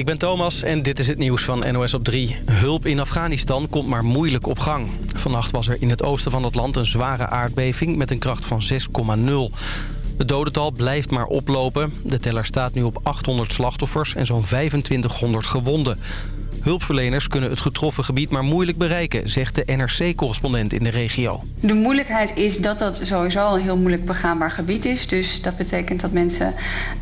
ik ben Thomas en dit is het nieuws van NOS op 3. Hulp in Afghanistan komt maar moeilijk op gang. Vannacht was er in het oosten van het land een zware aardbeving met een kracht van 6,0. Het dodental blijft maar oplopen. De teller staat nu op 800 slachtoffers en zo'n 2500 gewonden. Hulpverleners kunnen het getroffen gebied maar moeilijk bereiken... zegt de NRC-correspondent in de regio. De moeilijkheid is dat dat sowieso al een heel moeilijk begaanbaar gebied is. Dus dat betekent dat mensen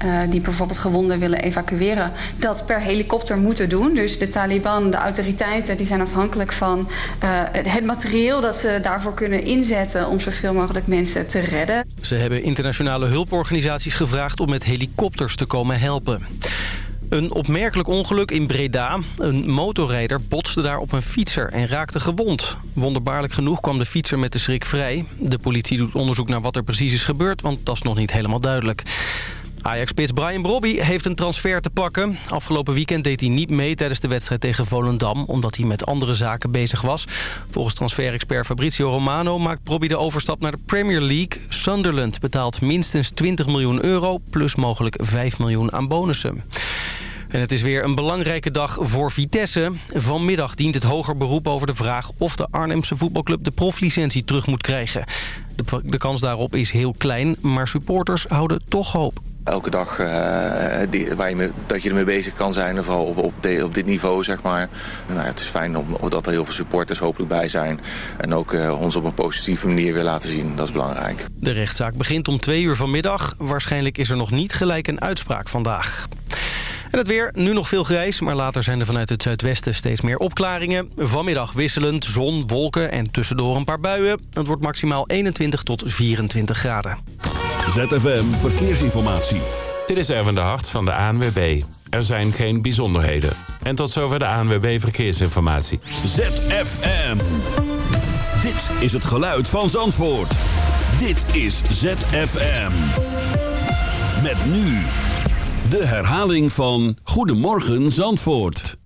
uh, die bijvoorbeeld gewonden willen evacueren... dat per helikopter moeten doen. Dus de Taliban, de autoriteiten, die zijn afhankelijk van uh, het materieel... dat ze daarvoor kunnen inzetten om zoveel mogelijk mensen te redden. Ze hebben internationale hulporganisaties gevraagd om met helikopters te komen helpen. Een opmerkelijk ongeluk in Breda. Een motorrijder botste daar op een fietser en raakte gewond. Wonderbaarlijk genoeg kwam de fietser met de schrik vrij. De politie doet onderzoek naar wat er precies is gebeurd, want dat is nog niet helemaal duidelijk. Ajax-spits Brian Brobby heeft een transfer te pakken. Afgelopen weekend deed hij niet mee tijdens de wedstrijd tegen Volendam... omdat hij met andere zaken bezig was. Volgens transferexpert Fabrizio Romano maakt Brobby de overstap naar de Premier League. Sunderland betaalt minstens 20 miljoen euro... plus mogelijk 5 miljoen aan bonussen. En het is weer een belangrijke dag voor Vitesse. Vanmiddag dient het hoger beroep over de vraag of de Arnhemse voetbalclub de proflicentie terug moet krijgen. De, de kans daarop is heel klein, maar supporters houden toch hoop elke dag uh, die, waar je mee, dat je ermee bezig kan zijn. Vooral op, op, op dit niveau, zeg maar. Nou, het is fijn dat er heel veel supporters hopelijk bij zijn. En ook uh, ons op een positieve manier weer laten zien. Dat is belangrijk. De rechtszaak begint om twee uur vanmiddag. Waarschijnlijk is er nog niet gelijk een uitspraak vandaag. En het weer, nu nog veel grijs, maar later zijn er vanuit het zuidwesten steeds meer opklaringen. Vanmiddag wisselend, zon, wolken en tussendoor een paar buien. Het wordt maximaal 21 tot 24 graden. ZFM Verkeersinformatie. Dit is Erwin de Hart van de ANWB. Er zijn geen bijzonderheden. En tot zover de ANWB Verkeersinformatie. ZFM. Dit is het geluid van Zandvoort. Dit is ZFM. Met nu de herhaling van Goedemorgen Zandvoort.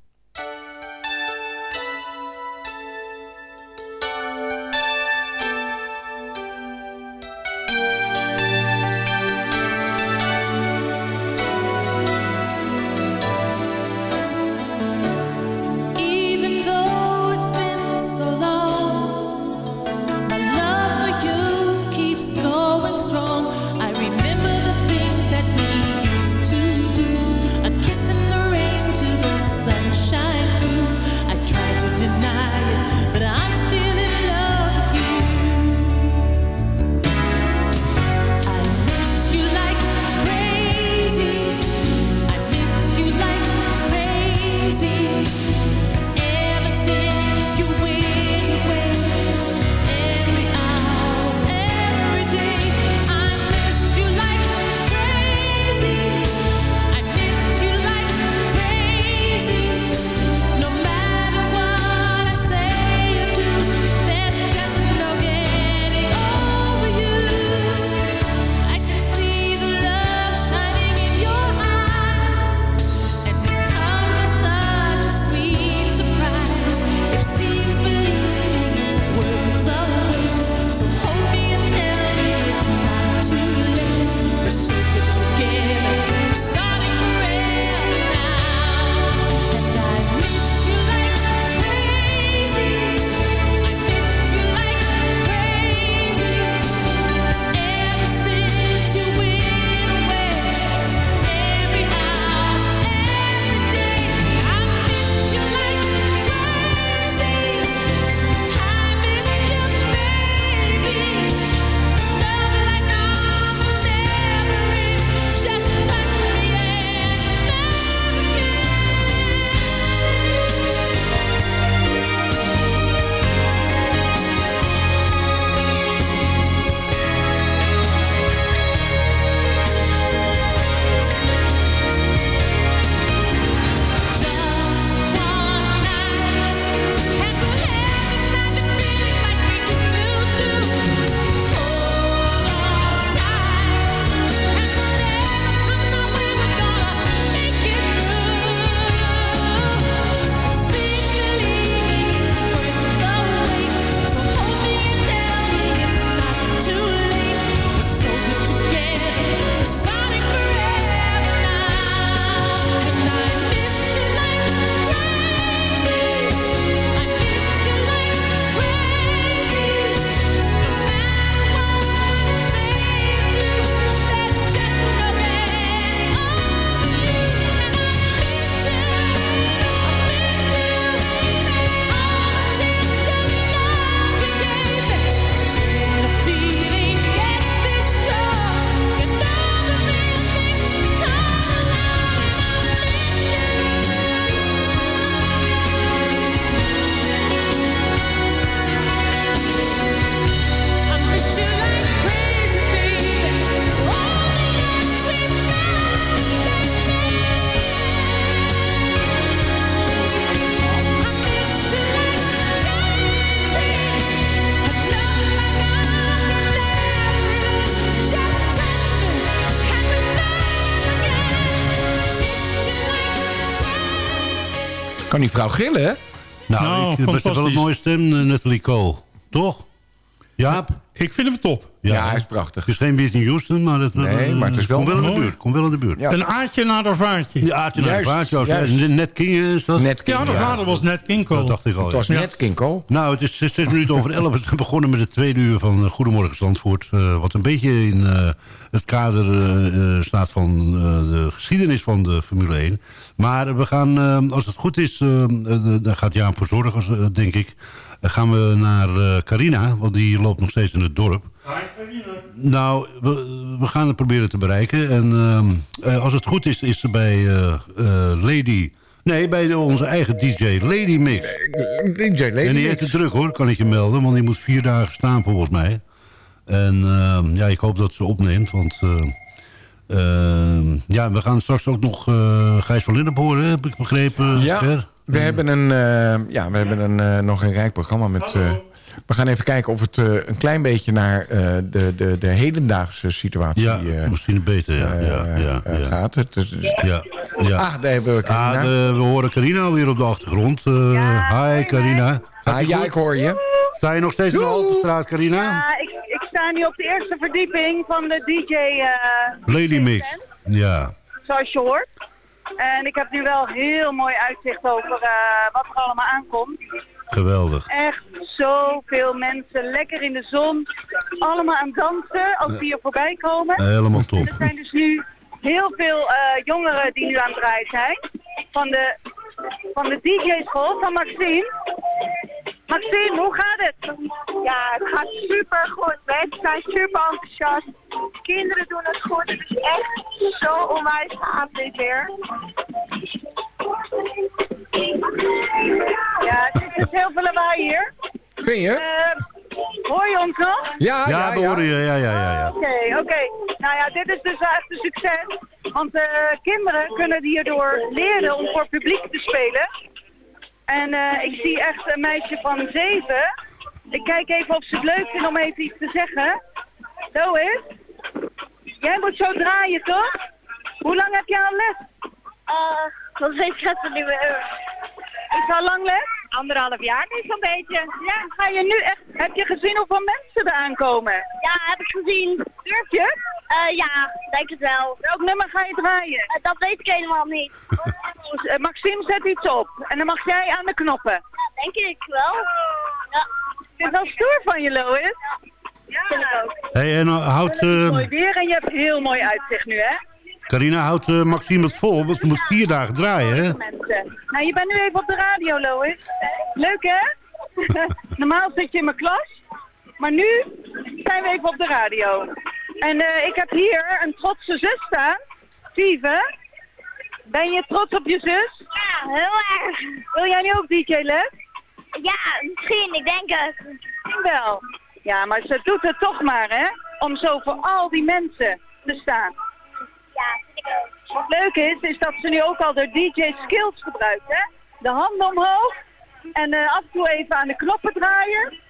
Kan die vrouw gillen, hè? Nou, Nou, ik heb best wel een mooie stem, eh, Natalie Cole. Toch? Jaap? Ik vind hem top. Ja, hij is prachtig. Het is geen Whitney Houston, maar het, Nee, eh, maar het is wel komt wel in de buurt. Komt wel in de buurt. Ja. Een aardje naar de vaartje. Ja, Aartje naar Juist, Vaartje, als- juist. Net King is dat? Net Ja, de vader was net King Cole. Dat dacht ik al. Het was Ja. net Kinko. Nou, het is zes minuten over elf. We zijn begonnen met het tweede uur van eh, Goedemorgen Zandvoort. eh, wat een beetje in eh, het kader staat van eh, de geschiedenis van de Formule 1. Maar we gaan, als het goed is, daar gaat Jaap voor zorgen, denk ik. Gaan we naar eh, Carina, want die loopt nog steeds in het dorp. Nou, we, we gaan het proberen te bereiken. En ehm, eh, als het goed is, is ze bij eh, eh, Lady... Nee, bij de- onze eigen DJ, Lady Mix. DJ Lady En die heeft het druk hoor, kan ik je melden. Want die moet vier dagen staan volgens mij. En ehm, ja, ik hoop dat ze opneemt. Want eh, ehm, ja, we gaan straks ook nog eh, Gijs van Lennep horen, heb ik begrepen. Ja, Ger. we hebben, een, ja, we hebben een, eh, nog een rijk programma met... we gaan even kijken of het eh, een klein beetje naar eh, de, de, de hedendaagse situatie Ja, eh, misschien beter, ja. ja, ja, ja. gaat. Het ja, ja. Ah, daar hebben we Ah, Carina. de- we horen Carina alweer op de achtergrond. Eh, hi Carina. Ah, ja, ik hoor je. Sta je nog steeds in de Haltestraat, Carina? Ja, ik, ik sta nu op de eerste verdieping van de DJ, eh, Lady Mix. Ja. zoals je hoort. En ik heb nu wel heel mooi uitzicht over eh, wat er allemaal aankomt. Geweldig. Echt zoveel mensen, lekker in de zon. Allemaal aan het dansen als die hier voorbij komen. Helemaal top. Er zijn dus nu heel veel eh, jongeren die nu aan het draaien zijn. Van de, van de DJ-school, van Maxime. Maxime, hoe gaat het? Ja, het gaat super goed. Mensen zijn super enthousiast. Kinderen doen het goed. Het is echt zo onwijs gaaf dit weer. Ja, het is dus heel veel lawaai hier. Vind je? Hoor je ons nog? Ja, Ja, ja, we horen je. Ja, ja, ja. ja. Oké, oké. Nou ja, dit is dus echt een succes. Want eh, kinderen kunnen hierdoor leren om voor publiek te spelen. En eh, ik zie echt een meisje van zeven. Ik kijk even of ze het leuk vindt om even iets te zeggen. Lois, jij moet zo draaien, toch? Hoe lang heb jij al les? Uh, dat weet ik het niet meer. Is al lang les? Anderhalf jaar nu zo'n beetje. Ja, ga je nu echt... Heb je gezien hoeveel mensen er aankomen? Ja, heb ik gezien. Durf je? Eh, ja, denk het wel. Welk nummer ga je draaien? Eh, dat weet ik helemaal niet. Eh, Maxime zet iets op. En dan mag jij aan de knoppen. Ja, denk ik wel. Ja, Het is wel stoer van je, Lois. ja. vind ik ook. Hey, en uh, houdt, Het is mooi weer en je hebt heel mooi uitzicht nu, hè? Carina houdt eh, Maxime het vol, want ze moet vier dagen draaien, hè? Mensen. Nou, je bent nu even op de radio, Lois. Leuk, hè? Normaal zit je in mijn klas. Maar nu zijn we even op de radio. En eh, ik heb hier een trotse zus staan. Sieve. Ben je trots op je zus? Ja, heel erg. Wil jij nu ook DJ-les? Ja, misschien, ik denk het. Ik wel. Ja, maar ze doet het toch maar, hè? Om zo voor al die mensen te staan. Wat leuk is, is dat ze nu ook al de DJ-skills gebruikt, hè? De handen omhoog en eh, af en toe even aan de knoppen draaien.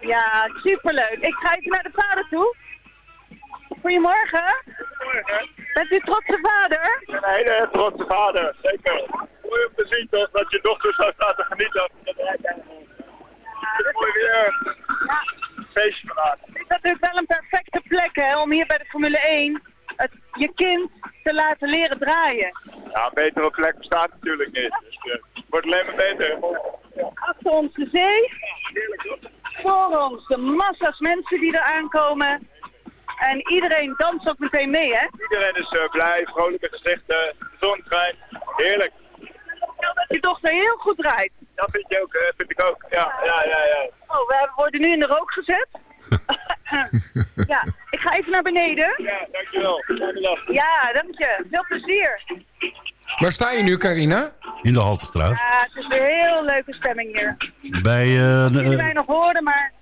Ja, superleuk. Ik ga even naar de vader toe. Goedemorgen. Bent u trotse vader? Een hele trotse vader, zeker. Mooi om te zien toch, dat je dochter zo staat te genieten. Het is mooi weer. Feestje vandaag. Het is natuurlijk wel een perfecte plek hè, om hier bij de Formule 1 het, je kind te laten leren draaien. Ja, een betere plek bestaat natuurlijk niet. Dus eh, het wordt alleen maar beter. Achter ons de zee, voor ons de massa's mensen die er aankomen. En iedereen danst ook meteen mee, hè? Iedereen is eh, blij, vrolijke gezichten, de zon schijnt. Heerlijk. Dat je dochter heel goed draait. Dat vind, je ook, eh, vind ik ook. Ja, ja, ja, ja. Oh, we worden nu in de rook gezet. ja, ik ga even naar beneden. Ja, dankjewel. Ja, dank je. Veel plezier. Waar sta je nu, Carina? In de Haltestraat. Ja, het is weer een heel leuke stemming hier. Bij, eh, Jullie eh, mij nog horen, maar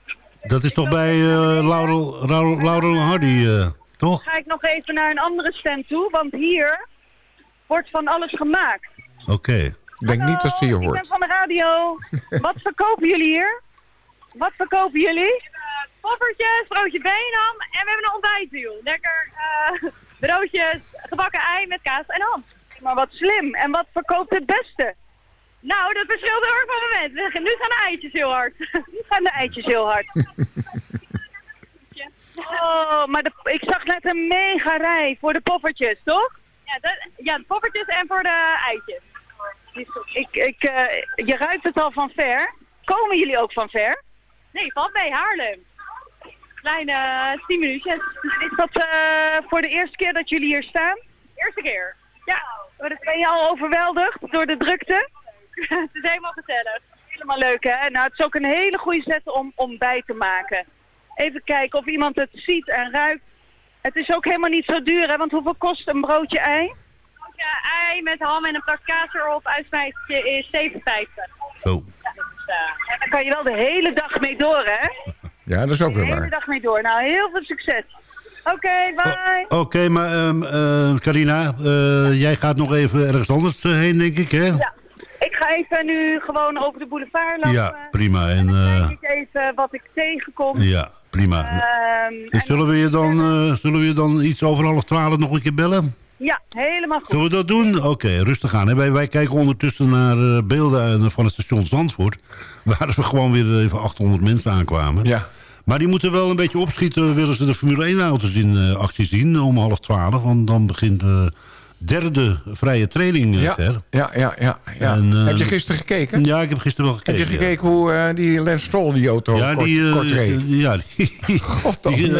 dat is toch bij eh, Laurel, Laurel, Hardy, eh, toch? ga ik nog even naar een andere stand toe, want hier wordt van alles gemaakt. Oké. Ik denk niet dat ze je Ik ben hoort. van de radio. Wat verkopen jullie hier? Wat verkopen jullie? Poffertjes, broodje benam en we hebben een ontbijtwiel. Lekker eh, broodjes, gebakken ei met kaas en ham. Maar wat slim. En wat verkoopt het beste? Nou, dat verschilt heel erg van moment. We- Nu gaan de eitjes heel hard. Nu gaan de eitjes heel hard. Oh, maar de, ik zag net een mega rij voor de poffertjes, toch? Ja, dat, ja, de poffertjes en voor de eitjes. Ik, ik, eh, je ruikt het al van ver. Komen jullie ook van ver? Nee, valt mee, Haarlem. Kleine uh, 10 minuutjes. Is dat eh, voor de eerste keer dat jullie hier staan? Eerste keer. Ja. Ben je al overweldigd door de drukte? het is helemaal gezellig. Helemaal leuk, hè? Nou, het is ook een hele goede zet om, om bij te maken. Even kijken of iemand het ziet en ruikt. Het is ook helemaal niet zo duur, hè? Want hoeveel kost een broodje ei? Ja, ei met ham en een plak kaas erop, uitsmijtje is 7,50. Zo. En daar kan je wel de hele dag mee door, hè? Ja, dat is ook De weer hele waar. dag mee door. Nou, heel veel succes. Oké, bye. Oké, maar ehm, eh, Carina, eh, jij gaat nog even ergens anders eh, heen, denk ik, hè? Ja. Ik ga even nu gewoon over de boulevard lopen. Ja, prima. En, eh, Kijk ik even wat ik tegenkom. ja, prima. Ehm, Dus zullen, we je dan, eh, zullen we je dan iets over half twaalf nog een keer bellen? ja, helemaal goed. Zullen we dat doen? Oké, rustig aan. hè. Wij, wij kijken ondertussen naar beelden van het station Zandvoort. Waar we gewoon weer even 800 mensen aankwamen. Ja. Maar die moeten wel een beetje opschieten... willen ze de Formule 1-auto's in eh, actie zien om half twaalf. Want dan begint de derde vrije training, eh, Ja, Ter. ja, ja. ja, ja. En, eh, Heb je gisteren gekeken? Ja, ik heb gisteren wel gekeken. Heb je ja. gekeken hoe die Lance Stroll die auto Ja, kort, die, kort reed? ja, die, die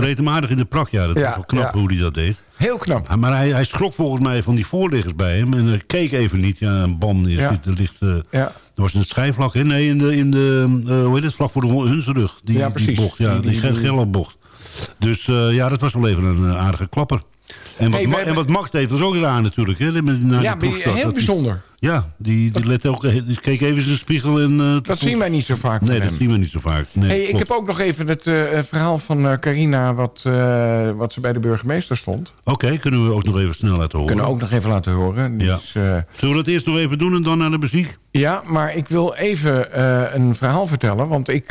reed hem aardig in de prak. Ja, dat Ja, is wel knap hoe hij dat deed. Heel knap. Maar hij, hij schrok volgens mij van die voorliggers bij hem. En keek even niet. Ja, een bam die Ja. zit, er ligt... Ja. Dat was in het schijfvlak, hè? Nee, in de, in de eh, hoe heet het, vlak voor de hunsrug. Die, Ja, die bocht, ja, Die- die, bocht. Dus eh, ja, dat was wel even een eh, aardige klapper. En wat, Hey, en wat Max deed was ook raar natuurlijk. Hè? Met, naar Ja, die heel bijzonder. Ja, die, die, let ook, die keek even in zijn spiegel. En, eh, Dat zien wij niet zo vaak Nee, dat hem. zien we niet zo vaak. Nee, Hey, ik heb ook nog even het eh, verhaal van eh, Carina... Wat, eh, wat ze bij de burgemeester stond. Oké, kunnen we ook nog even snel laten horen. Kunnen we ook nog even laten horen. Die Ja. Zullen we dat eerst nog even doen en dan naar de muziek? Ja, maar ik wil even een verhaal vertellen. Want ik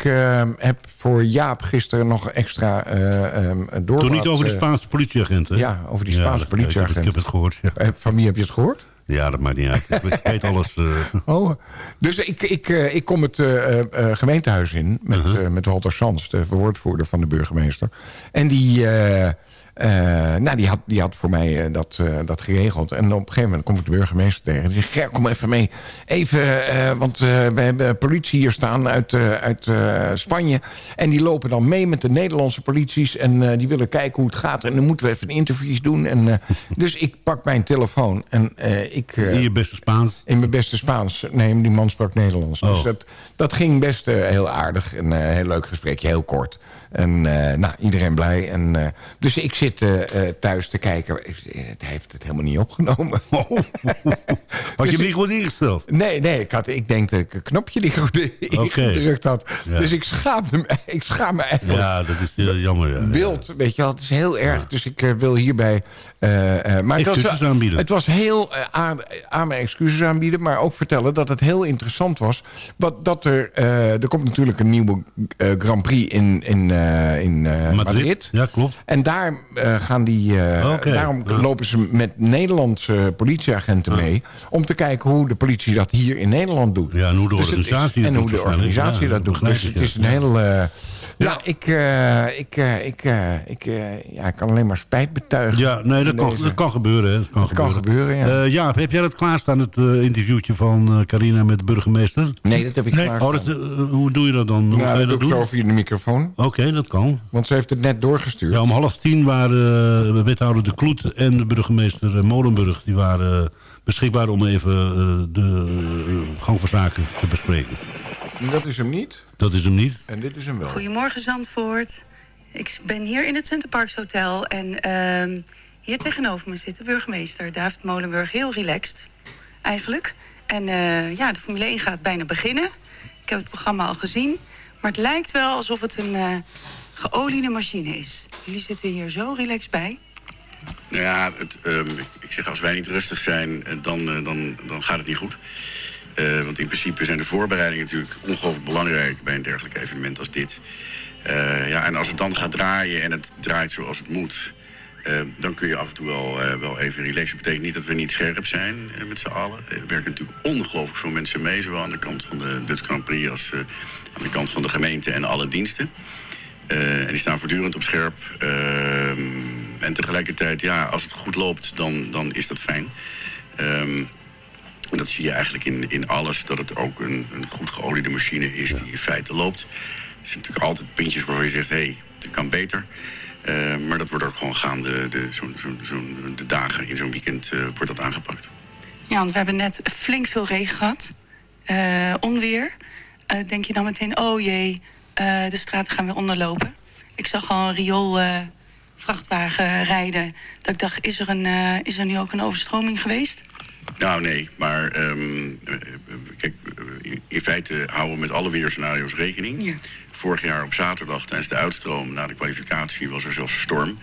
heb voor Jaap gisteren nog extra eh um, door. Toen niet over de Spaanse politieagent? Ja, over die Spaanse dat- politieagent. Ik heb het gehoord, ja. Van wie heb je het gehoord? Ja, dat maakt niet uit. Ik weet alles. eh. Oh, dus ik, ik, eh, ik kom het eh, eh, gemeentehuis in met, eh, met Walter Sans, de woordvoerder van de burgemeester. En die, nou, die, had, die had voor mij eh, dat, eh, dat geregeld. En op een gegeven moment kom ik de burgemeester tegen. Die zegt, Ger, kom even mee. Even, eh, want eh, we hebben politie hier staan uit, eh, uit eh, Spanje. En die lopen dan mee met de Nederlandse polities. En eh, die willen kijken hoe het gaat. En dan moeten we even interviews doen. En, eh, dus ik pak mijn telefoon en eh, ik... eh, In je beste Spaans? in mijn beste Spaans. Nee, die man sprak Nederlands. Dus Oh. dat, dat ging best eh, heel aardig. Een eh, heel leuk gesprekje, heel kort. En eh, nou, iedereen blij. En, eh, dus ik zit eh, thuis te kijken. Hij heeft het helemaal niet opgenomen. Had je Dus hem niet goed ingesteld? Nee, nee ik, had, ik denk dat ik een knopje niet goed ingedrukt had. Ja. Dus ik schaamde me, ik schaam me eigenlijk Ja, dat is eh, jammer. Ja. wild, weet je wel. Het is heel erg. Dus ik wil hierbij... eh, eh, maar het was, Excuses aanbieden. Het was heel eh, aan, aan mijn excuses aanbieden... maar ook vertellen dat het heel interessant was. Wat, dat er, er komt natuurlijk een nieuwe Grand Prix in, in, in eh, Madrid. Ja, klopt. En daar gaan die... Daarom lopen ze met Nederlandse politieagenten mee... om te kijken hoe de politie dat hier in Nederland doet. Ja, en hoe de Dus is- organisatie dat En hoe doet de organisatie dat doet. Dus ik, het is ja. een heel... ja, ik, eh, ik, eh, ik, eh, ik, eh, ja, ik kan alleen maar spijt betuigen. Ja, nee, dat kan, dat kan gebeuren. Hè. Dat kan, Dat kan gebeuren, ja. Eh, Jaap, heb jij dat klaarstaan, het eh, interviewtje van eh, Carina met de burgemeester? Nee, dat heb ik Nee. klaar. Oh, dat, hoe doe je dat dan? Hoe nou, ga je dat doe dat ik doen? zo via de microfoon. Oké, dat kan. Want ze heeft het net doorgestuurd. Ja, om half tien waren eh, wethouder De Kloet en de burgemeester Molenburg... die waren beschikbaar om even eh, de gang van zaken te bespreken. Dat is hem niet. Dat is hem niet. En dit is hem wel. Goedemorgen Zandvoort. Ik ben hier in het Centerparks Hotel en ehm, hier tegenover me zit de burgemeester David Molenburg. Heel relaxed, eigenlijk. En eh, ja, de Formule 1 gaat bijna beginnen. Ik heb het programma al gezien. Maar het lijkt wel alsof het een eh geoliede machine is. Jullie zitten hier zo relaxed bij. Nou ja, het, ehm, ik, zeg als wij niet rustig zijn, eh, dan, dan, dan gaat het niet goed. Eh, want in principe zijn de voorbereidingen natuurlijk ongelooflijk belangrijk bij een dergelijk evenement als dit. Eh, ja, en als het dan gaat draaien en het draait zoals het moet, Eh, dan kun je af en toe wel, wel even relaxen. Dat betekent niet dat we niet scherp zijn met z'n allen. Er werken natuurlijk ongelooflijk veel mensen mee... zowel aan de kant van de Dutch Grand Prix als aan de kant van de gemeente en alle diensten. En die staan voortdurend op scherp. Ehm, en tegelijkertijd, ja, als het goed loopt, dan, dan is dat fijn. Ehm, dat zie je eigenlijk in, in alles, dat het ook een, een goed geoliede machine is die in feite loopt. Er zijn natuurlijk altijd puntjes waarvan je zegt, hé, hey, het kan beter. Eh, maar dat wordt ook gewoon gaande, de, zo, zo, zo, de dagen in zo'n weekend eh, wordt dat aangepakt. Ja, want we hebben net flink veel regen gehad. Eh, onweer. Denk je dan meteen, oh jee, de straten gaan weer onderlopen. Ik zag al een riool vrachtwagen rijden. Dat ik dacht, is er, een, is er nu ook een overstroming geweest? Nou, nee, maar ehm, eh, kijk, eh, in feite houden we met alle weerscenario's rekening. Vorig jaar op zaterdag tijdens de uitstroom na de kwalificatie was er zelfs een storm.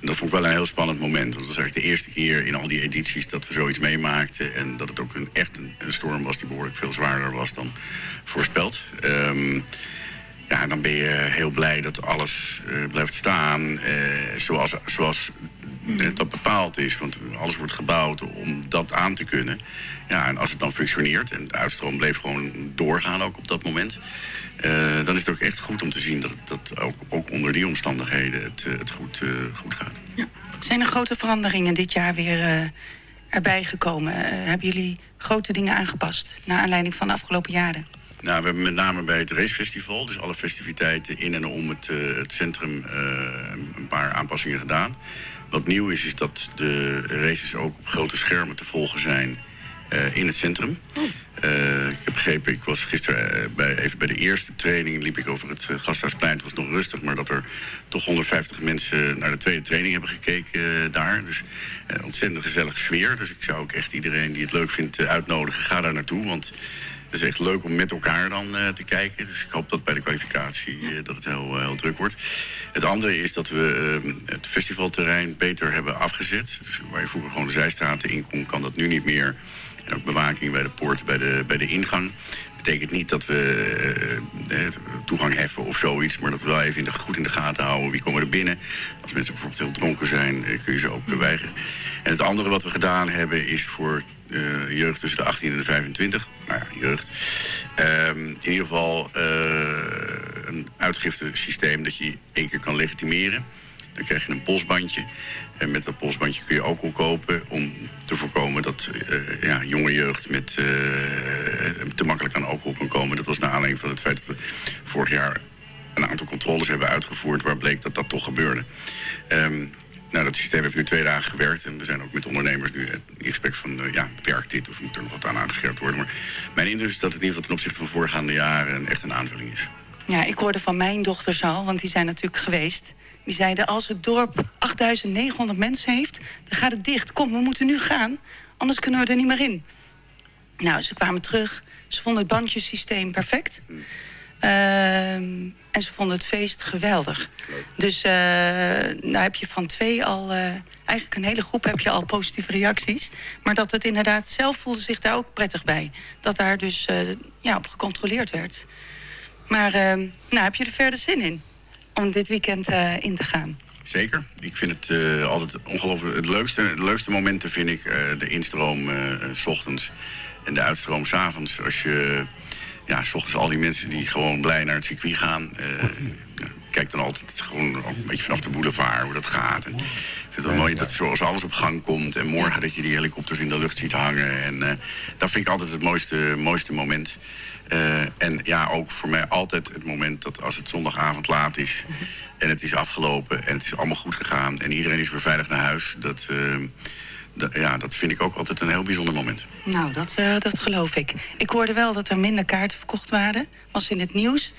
En dat vond ik wel een heel spannend moment. Want dat was eigenlijk de eerste keer in al die edities dat we zoiets meemaakten. En dat het ook een, echt een, een storm was die behoorlijk veel zwaarder was dan voorspeld. Ehm, ja, dan ben je heel blij dat alles eh, blijft staan zoals, zoals dat bepaald is. Want alles wordt gebouwd om dat aan te kunnen. Ja, en als het dan functioneert en de uitstroom bleef gewoon doorgaan ook op dat moment... eh, dan is het ook echt goed om te zien dat, dat ook, ook onder die omstandigheden het, eh, het goed, eh, goed gaat. Zijn er grote veranderingen dit jaar weer erbij gekomen? Hebben jullie grote dingen aangepast... naar aanleiding van de afgelopen jaren? Nou, we hebben met name bij het racefestival, dus alle festiviteiten in en om het, het centrum, een paar aanpassingen gedaan. Wat nieuw is, is dat de races ook op grote schermen te volgen zijn eh, in het centrum. Eh, ik heb begrepen, ik was gisteren eh, bij, even bij de eerste training, liep ik over het Gasthuisplein. Het was nog rustig, maar dat er toch 150 mensen naar de tweede training hebben gekeken daar. Dus ontzettend gezellige sfeer. Dus ik zou ook echt iedereen die het leuk vindt uitnodigen, ga daar naartoe. Want het is echt leuk om met elkaar dan eh, te kijken. Dus ik hoop dat bij de kwalificatie eh, dat het heel, eh, heel druk wordt. Het andere is dat we het festivalterrein beter hebben afgezet. Dus waar je vroeger gewoon de zijstraten in kon, kan dat nu niet meer. En ook bewaking bij de poort, bij de, bij de ingang. Betekent niet dat we eh, eh, toegang heffen of zoiets... maar dat we wel even goed in de gaten houden wie komen er binnen. Als mensen bijvoorbeeld heel dronken zijn, eh, kun je ze ook weigeren. En het andere wat we gedaan hebben is voor jeugd tussen de 18 en de 25... nou ja, jeugd... ehm, in ieder geval een uitgiftesysteem dat je één keer kan legitimeren. Dan krijg je een polsbandje. En met dat polsbandje kun je alcohol kopen om te voorkomen dat ja, jonge jeugd met, te makkelijk aan alcohol kan komen. Dat was naar aanleiding van het feit dat we vorig jaar een aantal controles hebben uitgevoerd waar bleek dat dat toch gebeurde. Ehm, nou, dat systeem heeft nu twee dagen gewerkt en we zijn ook met ondernemers nu in gesprek van, eh, ja, werkt dit of moet er nog wat aan aangescherpt worden. Maar mijn indruk is dat het in ieder geval ten opzichte van voorgaande jaren echt een aanvulling is. Ja, ik hoorde van mijn dochters al, want die zijn natuurlijk geweest. Die zeiden, als het dorp 8900 mensen heeft, dan gaat het dicht. Kom, we moeten nu gaan, anders kunnen we er niet meer in. Nou, ze kwamen terug. Ze vonden het bandjesysteem perfect. Ehm, en ze vonden het feest geweldig. Dus eh nou heb je van twee al... eh, eigenlijk een hele groep heb je al positieve reacties. Maar dat het inderdaad... Zelf voelde zich daar ook prettig bij. Dat daar dus eh, ja, op gecontroleerd werd. Maar ehm, nou, heb je er verder zin in? Om dit weekend in te gaan? Zeker. Ik vind het altijd ongelooflijk. Het leukste, de leukste momenten vind ik de instroom s ochtends en de uitstroom s avonds. Als je ja, s ochtends al die mensen die gewoon blij naar het circuit gaan. eh, ja, kijk dan altijd gewoon ook een beetje vanaf de boulevard hoe dat gaat. En ik vind het wel mooi dat zoals alles op gang komt. En morgen dat je die helikopters in de lucht ziet hangen. En eh, dat vind ik altijd het mooiste, mooiste moment. Eh, en ja, ook voor mij altijd het moment dat als het zondagavond laat is... en het is afgelopen en het is allemaal goed gegaan... en iedereen is weer veilig naar huis... dat, dat- ja, dat vind ik ook altijd een heel bijzonder moment. Nou, dat, eh, dat geloof ik. Ik hoorde wel dat er minder kaarten verkocht waren. Was in het nieuws.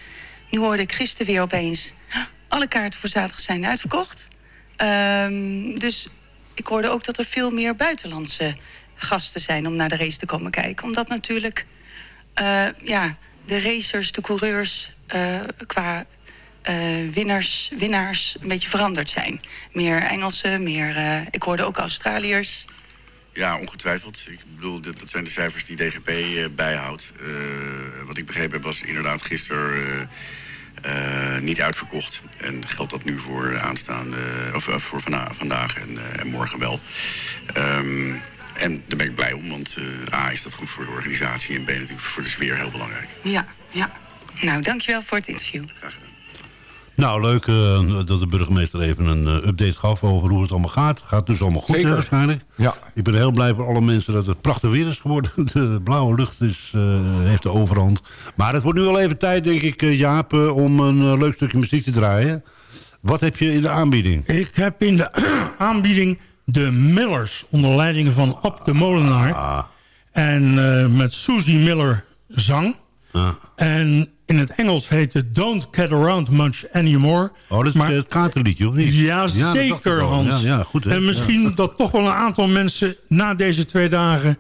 Nu hoorde ik gisteren weer opeens... "Huh, alle kaarten voor zaterdag zijn uitverkocht. Ehm, dus ik hoorde ook dat er veel meer buitenlandse gasten zijn... om naar de race te komen kijken. Omdat natuurlijk eh, ja, de racers, de coureurs... eh, qua eh, winnaars, winnaars een beetje veranderd zijn. Meer Engelsen, meer... eh, ik hoorde ook Australiërs. Ja, ongetwijfeld. Ik bedoel, dat dat zijn de cijfers die DGP eh, bijhoudt. Wat ik begrepen heb was inderdaad gisteren... niet uitverkocht. En geldt dat nu voor aanstaande, of voor vana- vandaag en, en morgen wel. Ehm, en daar ben ik blij om, want A is dat goed voor de organisatie en B natuurlijk voor de sfeer heel belangrijk. Ja, ja. Nou, dankjewel voor het interview. Nou, leuk eh, dat de burgemeester even een eh, update gaf over hoe het allemaal gaat. Gaat dus allemaal goed, Zeker. waarschijnlijk. Ja. Ik ben heel blij voor alle mensen dat het prachtig weer is geworden. De blauwe lucht is, eh, heeft de overhand. Maar het wordt nu al even tijd, denk ik, Jaap, om een leuk stukje muziek te draaien. Wat heb je in de aanbieding? Ik heb in de aanbieding de Millers onder leiding van Ab de Molenaar. Ah. En eh, met Susie Miller zang. Ah. En in het Engels heet het Don't Get Around Much Anymore. Oh, dat is Maar- het katerliedje, of niet? Ja, zeker. Hans. Ja, ja, goed, hè? en misschien Ja. dat toch wel een aantal mensen na deze twee dagen...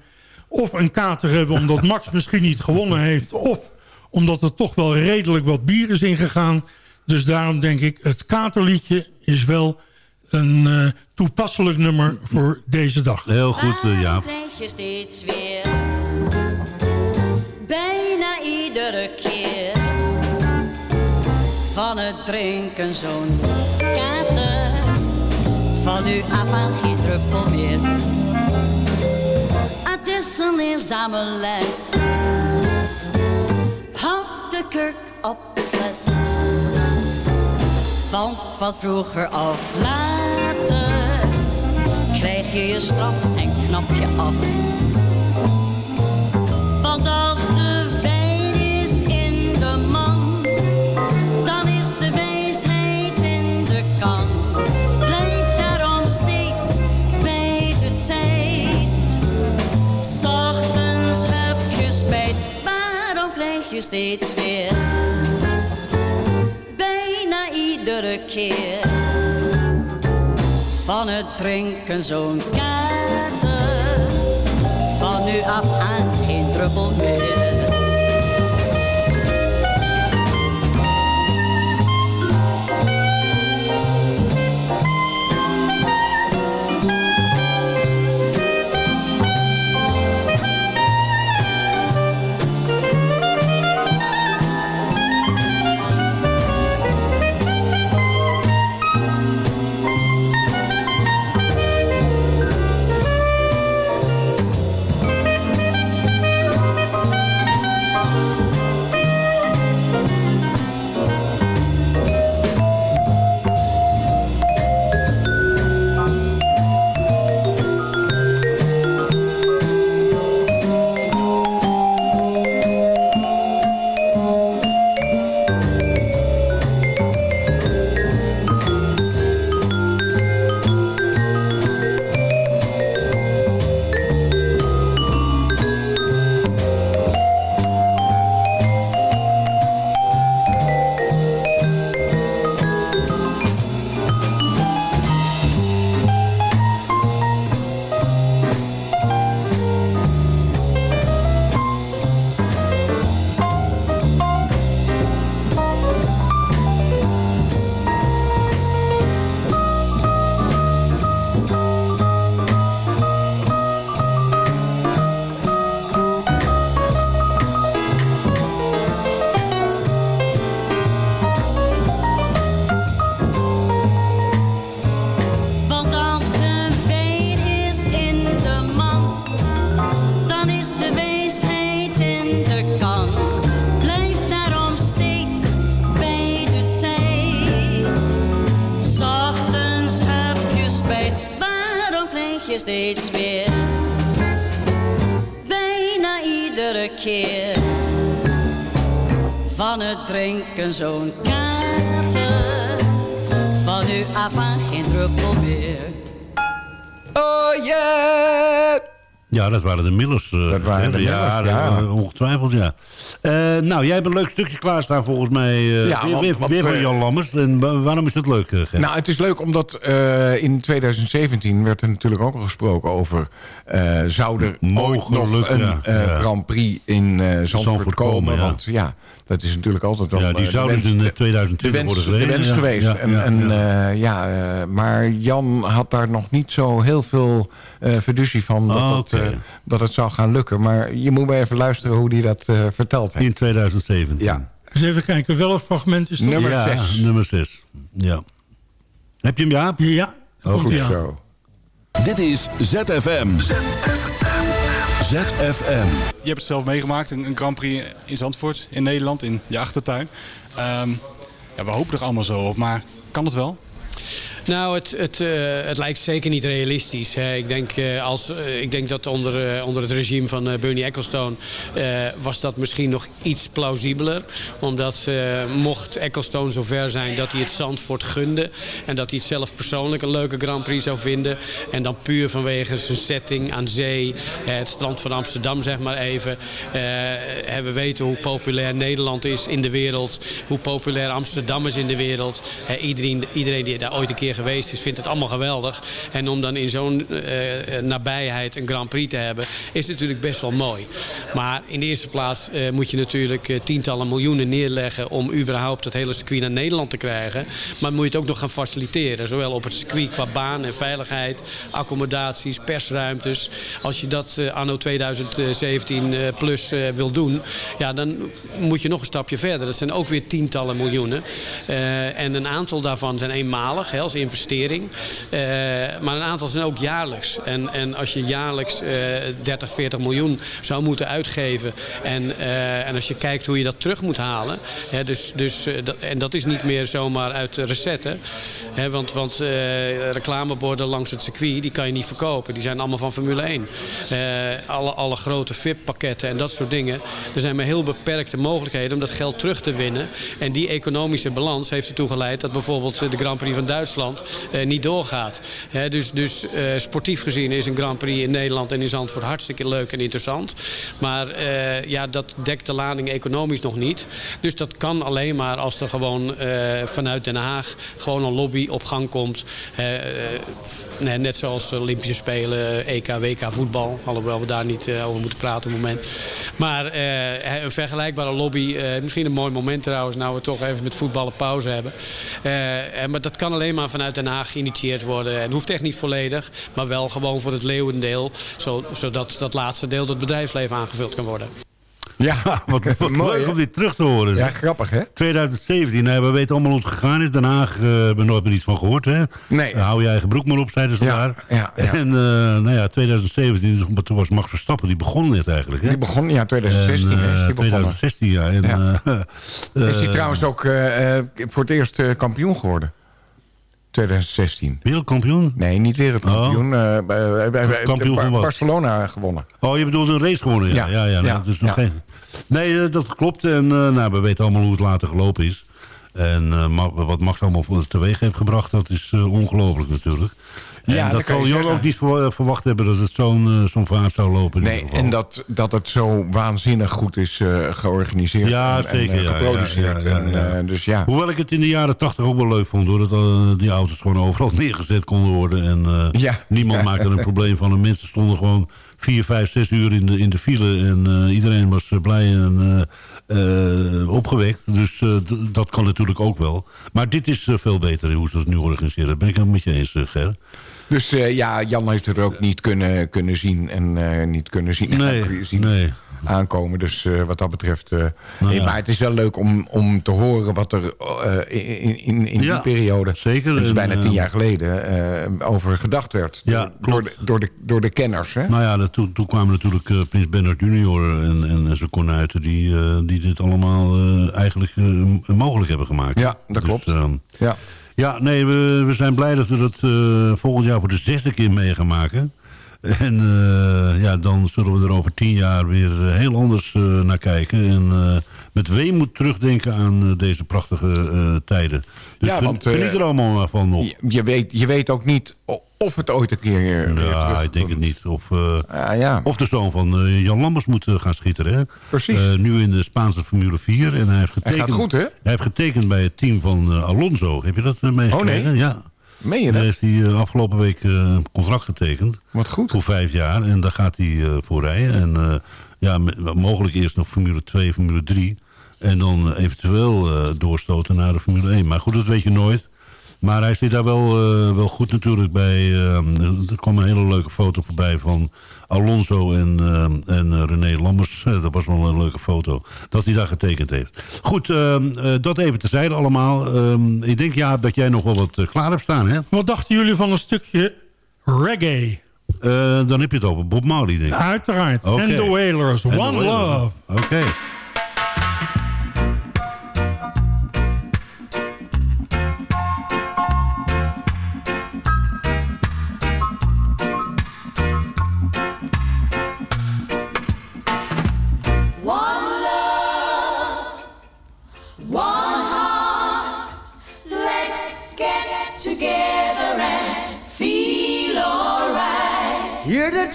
of een kater hebben omdat Max misschien niet gewonnen heeft... of omdat er toch wel redelijk wat bier is ingegaan. Dus daarom denk ik, het katerliedje is wel een eh, toepasselijk nummer voor deze dag. Heel goed, eh, Jaap. krijg je steeds weer. Van het drinken zo'n kater. Van u af aan geen druppel meer. Het is een leerzame les. Houd de kurk op de fles. Want van vroeger af later krijg je je straf en knap je af. Steeds weer? Bijna iedere keer van het drinken zo'n kater. Van nu af aan geen druppel meer. Drinken zo'n kater. Van nu af aan geen druppel meer. Oh yeah! Ja, dat waren de Millers. eh, Dat waren de ja, Millers, ja. eh, ongetwijfeld, ja. Eh, nou, jij hebt een leuk stukje klaarstaan volgens mij. eh, Ja, weer, van eh, Jan Lammers. En wa- waarom is dat leuk? Nou, het is leuk omdat in 2017 werd er natuurlijk ook al gesproken over... zou er ooit nog Mogelijk, een ja. Grand Prix in Zandvoort, Zandvoort komen? komen, ja. Want ja, dat is natuurlijk altijd wel... ja, die de zou dus in eh, de 2020 wens, worden de gereden. wens ja. geweest. Ja, en, ja, en, ja. ja, maar Jan had daar nog niet zo heel veel eh verduzie van dat, Oh, dat, dat het zou gaan lukken. Maar je moet maar even luisteren hoe hij dat eh, heeft. In 2017. Ja. Eens even kijken, welk fragment is dat? ja, nummer 6. Ja. Heb je hem, Jaap? Ja. Oh, goed Ja. zo. Dit is ZFM. ZFM. Je hebt het zelf meegemaakt, een, een Grand Prix in Zandvoort, in Nederland, in je achtertuin. Ehm, ja, we hopen er allemaal zo op, maar kan het wel? Nou, het, het, eh, het lijkt zeker niet realistisch. Ik, denk, eh, als, eh, ik denk dat onder, onder het regime van Bernie Ecclestone... was dat misschien nog iets plausibeler. Omdat mocht Ecclestone zover zijn dat hij het Zandvoort gunde... en dat hij het zelf persoonlijk een leuke Grand Prix zou vinden... en dan puur vanwege zijn setting aan zee... het strand van Amsterdam, zeg maar even... we weten hoe populair Nederland is in de wereld... hoe populair Amsterdam is in de wereld. Iedereen, iedereen die daar ooit een keer geweest is, vindt het allemaal geweldig. En om dan in zo'n eh, nabijheid een Grand Prix te hebben, is natuurlijk best wel mooi. Maar in de eerste plaats eh, moet je natuurlijk eh, tientallen miljoenen neerleggen om überhaupt het hele circuit naar Nederland te krijgen. Maar moet je het ook nog gaan faciliteren. Zowel op het circuit qua baan en veiligheid, accommodaties, persruimtes. Als je dat eh, anno 2017 eh, plus eh, wil doen, ja, dan moet je nog een stapje verder. Dat zijn ook weer tientallen miljoenen. Eh, en een aantal daarvan zijn eenmalig, hè, investering. Eh, maar een aantal zijn ook jaarlijks. En, en als je jaarlijks eh 30, 40 miljoen zou moeten uitgeven... En, eh, en als je kijkt hoe je dat terug moet halen... Hè, dus, dus, eh, dat, en dat is niet meer zomaar uit recetten. Hè, want want eh, reclameborden langs het circuit, die kan je niet verkopen. Die zijn allemaal van Formule 1. Eh, alle, alle grote VIP-pakketten en dat soort dingen. Er zijn maar heel beperkte mogelijkheden om dat geld terug te winnen. En die economische balans heeft ertoe geleid... dat bijvoorbeeld de Grand Prix van Duitsland eh, niet doorgaat. Dus dus eh, sportief gezien is een Grand Prix in Nederland en in Zandvoort hartstikke leuk en interessant. Maar eh, ja, dat dekt de lading economisch nog niet. Dus dat kan alleen maar als er gewoon vanuit Den Haag gewoon een lobby op gang komt. Nee, net zoals Olympische Spelen, EK, WK voetbal. Alhoewel we daar niet over moeten praten op het moment. Maar een vergelijkbare lobby, misschien een mooi moment trouwens, nou we toch even met voetballen pauze hebben. Maar dat kan alleen maar vanuit Den Haag geïnitieerd worden. En hoeft echt niet volledig, maar wel gewoon voor het leeuwendeel. Zo, zodat dat laatste deel, het bedrijfsleven, aangevuld kan worden. Ja, wat, wat leuk om dit terug te horen. Ja, grappig hè? 2017, nou, we weten allemaal hoe het gegaan is. Den Haag eh, hebben we nooit meer iets van gehoord. Hè? Nee. hou je eigen broek maar op, zeiden ze daar. ja, ja. En eh, nou ja, 2017, dus, toen was Max Verstappen, die begon net eigenlijk. Hè? Die begon, ja, 2016 En, is eh, die begonnen. 2016, ja. En, Ja. eh, Is hij eh, trouwens ook eh, eh, voor het eerst eh, kampioen geworden? 2016. Wereldkampioen? Nee, niet wereldkampioen. Kampioen van Bar- wat? Barcelona gewonnen. Oh, je bedoelt een race gewonnen? Ja, ja, Ja, ja, ja, dat is nog ja. geen... Nee, eh, dat klopt. En eh, nou, we weten allemaal hoe het later gelopen is. En wat Max allemaal teweeg heeft gebracht, dat is ongelooflijk natuurlijk. Ja, dat zal zeggen. ook niet ver- verwacht hebben dat het zo'n eh, zo'n vaart zou lopen. Nee, en dat, dat het zo waanzinnig goed is eh, georganiseerd Ja, en, en, zeker. eh, geproduceerd. ja, ja, En, eh, dus ja. Hoewel ik het in de jaren tachtig ook wel leuk vond, hoor. Dat eh, die auto's gewoon overal neergezet konden worden. En eh, niemand maakte er een probleem van. De mensen stonden gewoon vier, vijf, zes uur in de, in de file. En eh, iedereen was eh, blij en eh, eh, opgewekt. Dus eh, dat kan natuurlijk ook wel. Maar dit is eh, veel beter hoe ze dat nu organiseren. Ben ik het met je eens, eh, Ger. Dus eh, ja, Jan heeft het ook niet kunnen, kunnen zien en eh, niet kunnen zien, Nee, zien nee. aankomen. Dus eh, wat dat betreft... ja. Maar het is wel leuk om, om te horen wat er in, in, in Ja, die periode... zeker. Het is bijna tien jaar geleden over gedacht werd. Ja, door, door, de, door, de, door de kenners. Hè? Nou ja, dat- toen, toen kwamen natuurlijk Prins Bernhard junior en, en zijn konuiten... die, die dit allemaal eigenlijk mogelijk hebben gemaakt. Ja, dat klopt. ehm, Ja. Ja, nee, we, we zijn blij dat we dat eh, volgend jaar voor de zesde keer mee gaan maken. En eh, ja, dan zullen we er over tien jaar weer eh, heel anders naar kijken. En eh, met weemoed terugdenken aan deze prachtige tijden. Dus Ja, want, geniet er allemaal van nog. Je, je weet, je weet ook niet of het ooit een keer... eh, Ja, terug- ik denk het niet. Of, eh, Ah, ja. of de zoon van eh, Jan Lammers moet gaan schitteren. Hè? Precies. Nu in de Spaanse Formule 4. En hij heeft Hij getekend, gaat goed, hè? Hij heeft getekend bij het team van Alonso. Heb je dat meegekregen? Oh, nee. Ja. Meen je dat? heeft hij afgelopen week een contract getekend. Wat goed. Voor vijf jaar. En daar gaat hij voor rijden. En ja, mogelijk eerst nog Formule 2, Formule 3. En dan eventueel doorstoten naar de Formule 1. Maar goed, dat weet je nooit. Maar hij zit daar wel, eh, wel goed natuurlijk bij. eh, er kwam een hele leuke foto voorbij van Alonso en, eh, en René Lammers. Dat was wel een leuke foto. Dat hij daar getekend heeft. Goed, dat even terzijde allemaal. Ik denk ja dat jij nog wel wat klaar hebt staan, hè? Wat dachten jullie van een stukje reggae? Dan heb je het over Bob Marley, denk ik. Uiteraard. Oké. En The Wailers. One. Love. Oké.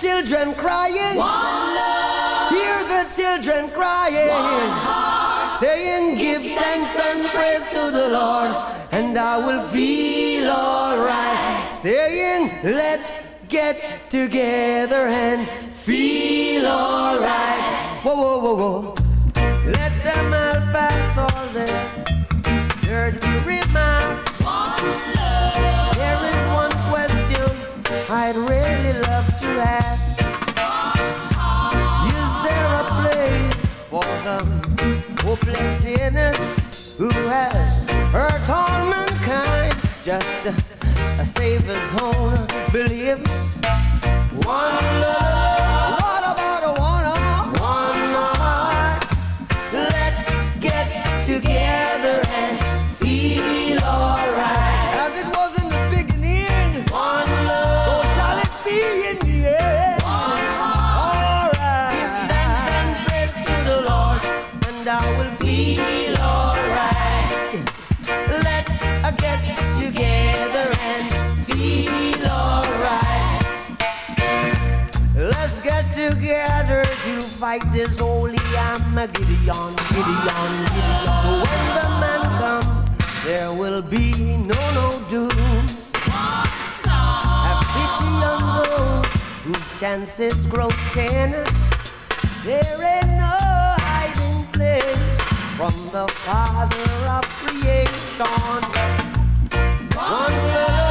Children crying. One love. Hear the children crying. One heart. Saying, Give thanks and praise to the Lord, and I will feel alright. Saying, Let's get together and feel alright. Whoa, whoa, whoa, whoa. Let them all pass all their dirty remarks. There is ask. Is there a place for the hopeless sinner who has hurt all mankind? Just a, a Savior's own belief. One love, Armageddon, Gideon, Gideon. So when the man come, there will be no, no doom. Have pity on those whose chances grow thin. There ain't no hiding place from the Father of creation. One love,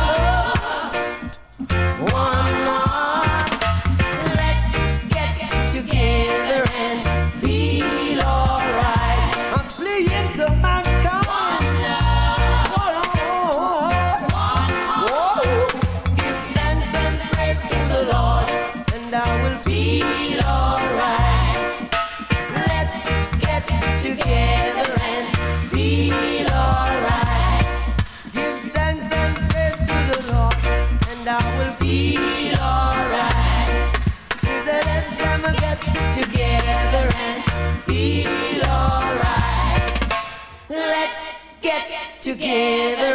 together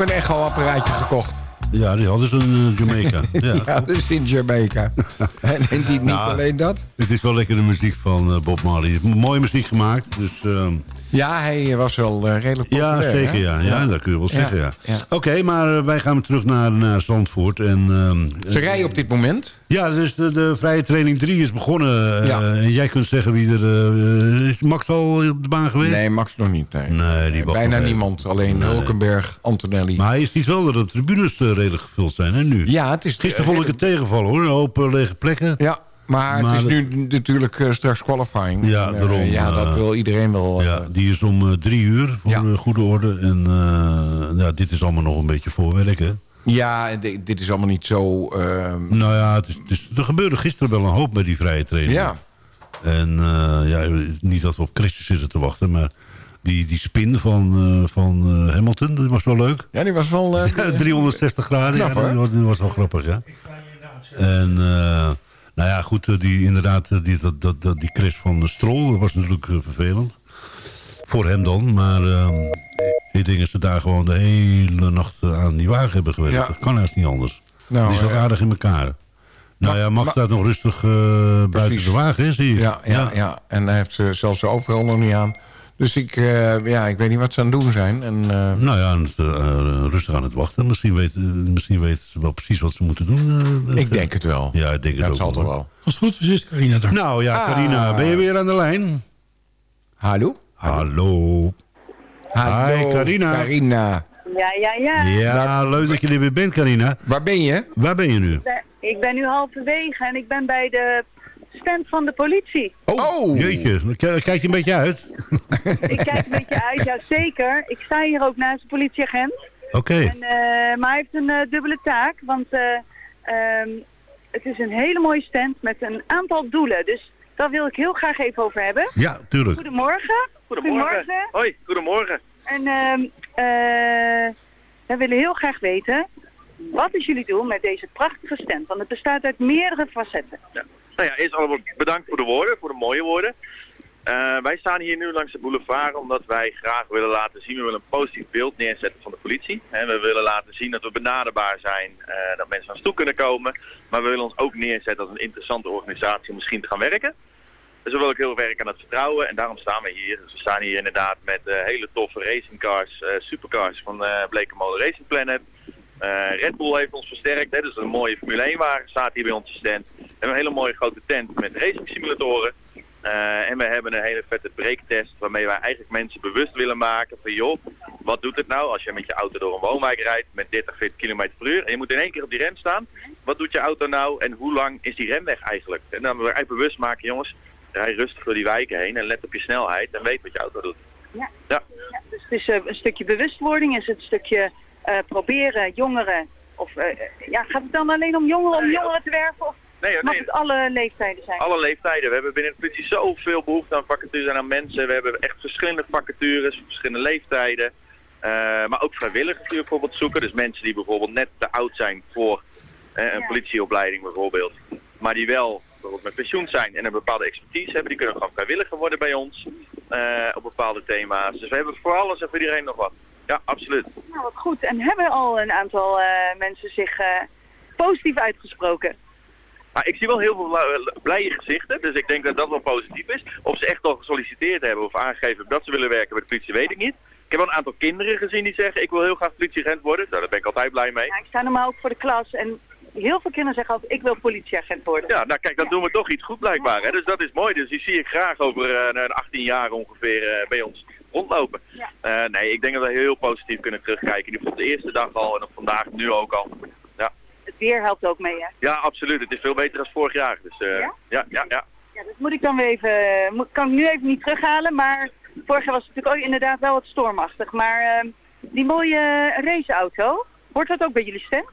ook een echo-apparaatje gekocht. Ja, die hadden ze in eh, Jamaica. Ja, Ja, dus in Jamaica. en en die, niet Nou, alleen dat. Het is wel lekkere muziek van eh, Bob Marley. Mooie muziek gemaakt. Dus, ehm, Ja, hij was wel eh, redelijk ja, populair. zeker. hè? Ja. Ja, dat kun je wel zeggen. Ja. Oké, maar eh, wij gaan weer terug naar, naar Zandvoort. En, ehm, Ze rijden op dit moment. Ja, dus de, de vrije training 3 is begonnen. eh, Ja. En jij kunt zeggen wie er... is Max al op de baan geweest? Nee, Max nog niet. Nee. Nee, die wacht Bijna even. niemand. Alleen Nee. Hulkenberg, Antonelli. Maar je ziet wel dat de tribunes redelijk gevuld zijn, hè, nu? Ja, het is... Gisteren vond ik het tegenvallen, hoor. Een hoop lege plekken. Ja, maar, Maar het is het- nu natuurlijk eh, straks qualifying. Ja, En, eh, daarom, ja, dat eh, wil iedereen wel. Ja, die is om drie uur, voor de goede orde. En eh, ja, dit is allemaal nog een beetje voorwerk, hè? Ja, en di- dit is allemaal niet zo... ehm, Nou ja, het is, het is- er gebeurde gisteren wel een hoop met die vrije training. Ja. En eh, ja, niet dat we op Christus zitten te wachten, maar die, die spin van, eh, van eh, Hamilton, dat was wel leuk. Ja, die was wel... eh, 360 graden, Knap, ja, dat, hoor. was, dat was wel grappig, ja. En eh, nou ja, goed, eh, die, inderdaad, eh, die, dat, dat, dat, die crash van de Stroll, dat was natuurlijk eh, vervelend. Voor hem dan, maar eh, ik denk dat ze daar gewoon de hele nacht eh, aan die wagen hebben gewerkt. Ja. Dat kan haast niet anders. Nou, die is wel eh, aardig in elkaar. Nou ja, Max staat nog rustig eh, buiten de wagen, zie je. Ja, ja, ja. en hij heeft ze zelfs overal nog niet aan. Dus ik, eh, ja, ik weet niet wat ze aan het doen zijn. En, eh, Nou ja, en, eh, rustig aan het wachten. Misschien weten, misschien weten ze wel precies wat ze moeten doen. ik denk het wel. Ja, ik denk het Dat ook zal wel. Als het goed is, is Carina er. Nou ja, Carina, Ah. ben je weer aan de lijn? Hallo? Hallo. Hallo, Hi, Carina. Carina. Ja, ja, ja. Ja, leuk dat je er weer bent, Carina. Waar ben je? Waar ben je nu? Ik ben- Ik ben nu halverwege en ik ben bij de stand van de politie. Oh! Jeetje, dan kijk je een beetje uit. Ik kijk een beetje uit, ja zeker. Ik sta hier ook naast een politieagent. Oké. En, eh, maar hij heeft een eh, dubbele taak, want eh, ehm, het is een hele mooie stand met een aantal doelen. Dus daar wil ik heel graag even over hebben. Ja, tuurlijk. Goedemorgen. Goedemorgen. Hoi, goedemorgen. En ehm eh, wij willen heel graag weten, wat is jullie doel met deze prachtige stand? Want het bestaat uit meerdere facetten. Nou ja, eerst allemaal bedankt voor de woorden, voor de mooie woorden. Eh, wij staan hier nu langs de boulevard omdat wij graag willen laten zien, we willen een positief beeld neerzetten van de politie. En we willen laten zien dat we benaderbaar zijn, eh, dat mensen naar ons toe kunnen komen. Maar we willen ons ook neerzetten als een interessante organisatie om misschien te gaan werken. Dus we willen ook heel werken aan het vertrouwen en daarom staan we hier. Dus we staan hier inderdaad met eh, hele toffe racingcars, supercars van Blekenmolen Racing Planet. Eh, Red Bull heeft ons versterkt, hè, dus een mooie Formule 1 wagen staat hier bij ons te stand. We hebben een hele mooie grote tent met racing simulatoren. Eh, en we hebben een hele vette breaktest waarmee wij eigenlijk mensen bewust willen maken van joh, wat doet het nou als je met je auto door een woonwijk rijdt met 30, 40 km per uur en je moet in één keer op die rem staan. Wat doet je auto nou en hoe lang is die remweg eigenlijk? En dan willen we eigenlijk bewust maken jongens, rij rustig door die wijken heen en let op je snelheid en weet wat je auto doet. Ja. Ja. Ja, dus het is eh, een stukje bewustwording, is het een stukje proberen jongeren, of eh, ja, gaat het dan alleen om jongeren, om jongeren te werven? Of Nee, mag nee. het alle leeftijden zijn? Alle leeftijden. We hebben binnen de politie zoveel behoefte aan vacatures en aan mensen. We hebben echt verschillende vacatures, verschillende leeftijden. Eh, maar ook vrijwilligers die bijvoorbeeld zoeken. Dus mensen die bijvoorbeeld net te oud zijn voor eh, een politieopleiding bijvoorbeeld. Maar die wel bijvoorbeeld met pensioen zijn en een bepaalde expertise hebben. Die kunnen gewoon vrijwilliger worden bij ons eh, op bepaalde thema's. Dus we hebben voor alles en voor iedereen nog wat. Ja, absoluut. Nou, wat goed. En hebben al een aantal eh, mensen zich eh, positief uitgesproken? Maar ik zie wel heel veel blije gezichten, dus ik denk dat dat wel positief is. Of ze echt al gesolliciteerd hebben of aangegeven dat ze willen werken bij de politie, weet ik niet. Ik heb wel een aantal kinderen gezien die zeggen, ik wil heel graag politieagent worden. Nou, daar ben ik altijd blij mee. Ja, ik sta normaal ook voor de klas en heel veel kinderen zeggen altijd, ik wil politieagent worden. Ja, nou kijk, dan doen we toch iets goed blijkbaar. Hè? Dus dat is mooi. Dus die zie ik graag over eh, een 18 jaar ongeveer eh, bij ons rondlopen. Eh, nee, ik denk dat we heel positief kunnen terugkijken. Nu op de eerste dag al en op vandaag nu ook al. Ja, Het weer helpt ook mee, hè? ja absoluut. Het is veel beter dan vorig jaar. Dus eh, Ja? ja, ja, ja. Ja, dat moet ik dan weer even, moet, kan ik nu even niet terughalen, maar vorig jaar was het natuurlijk ook inderdaad wel wat stormachtig. Maar eh, die mooie raceauto, hoort dat ook bij jullie stem?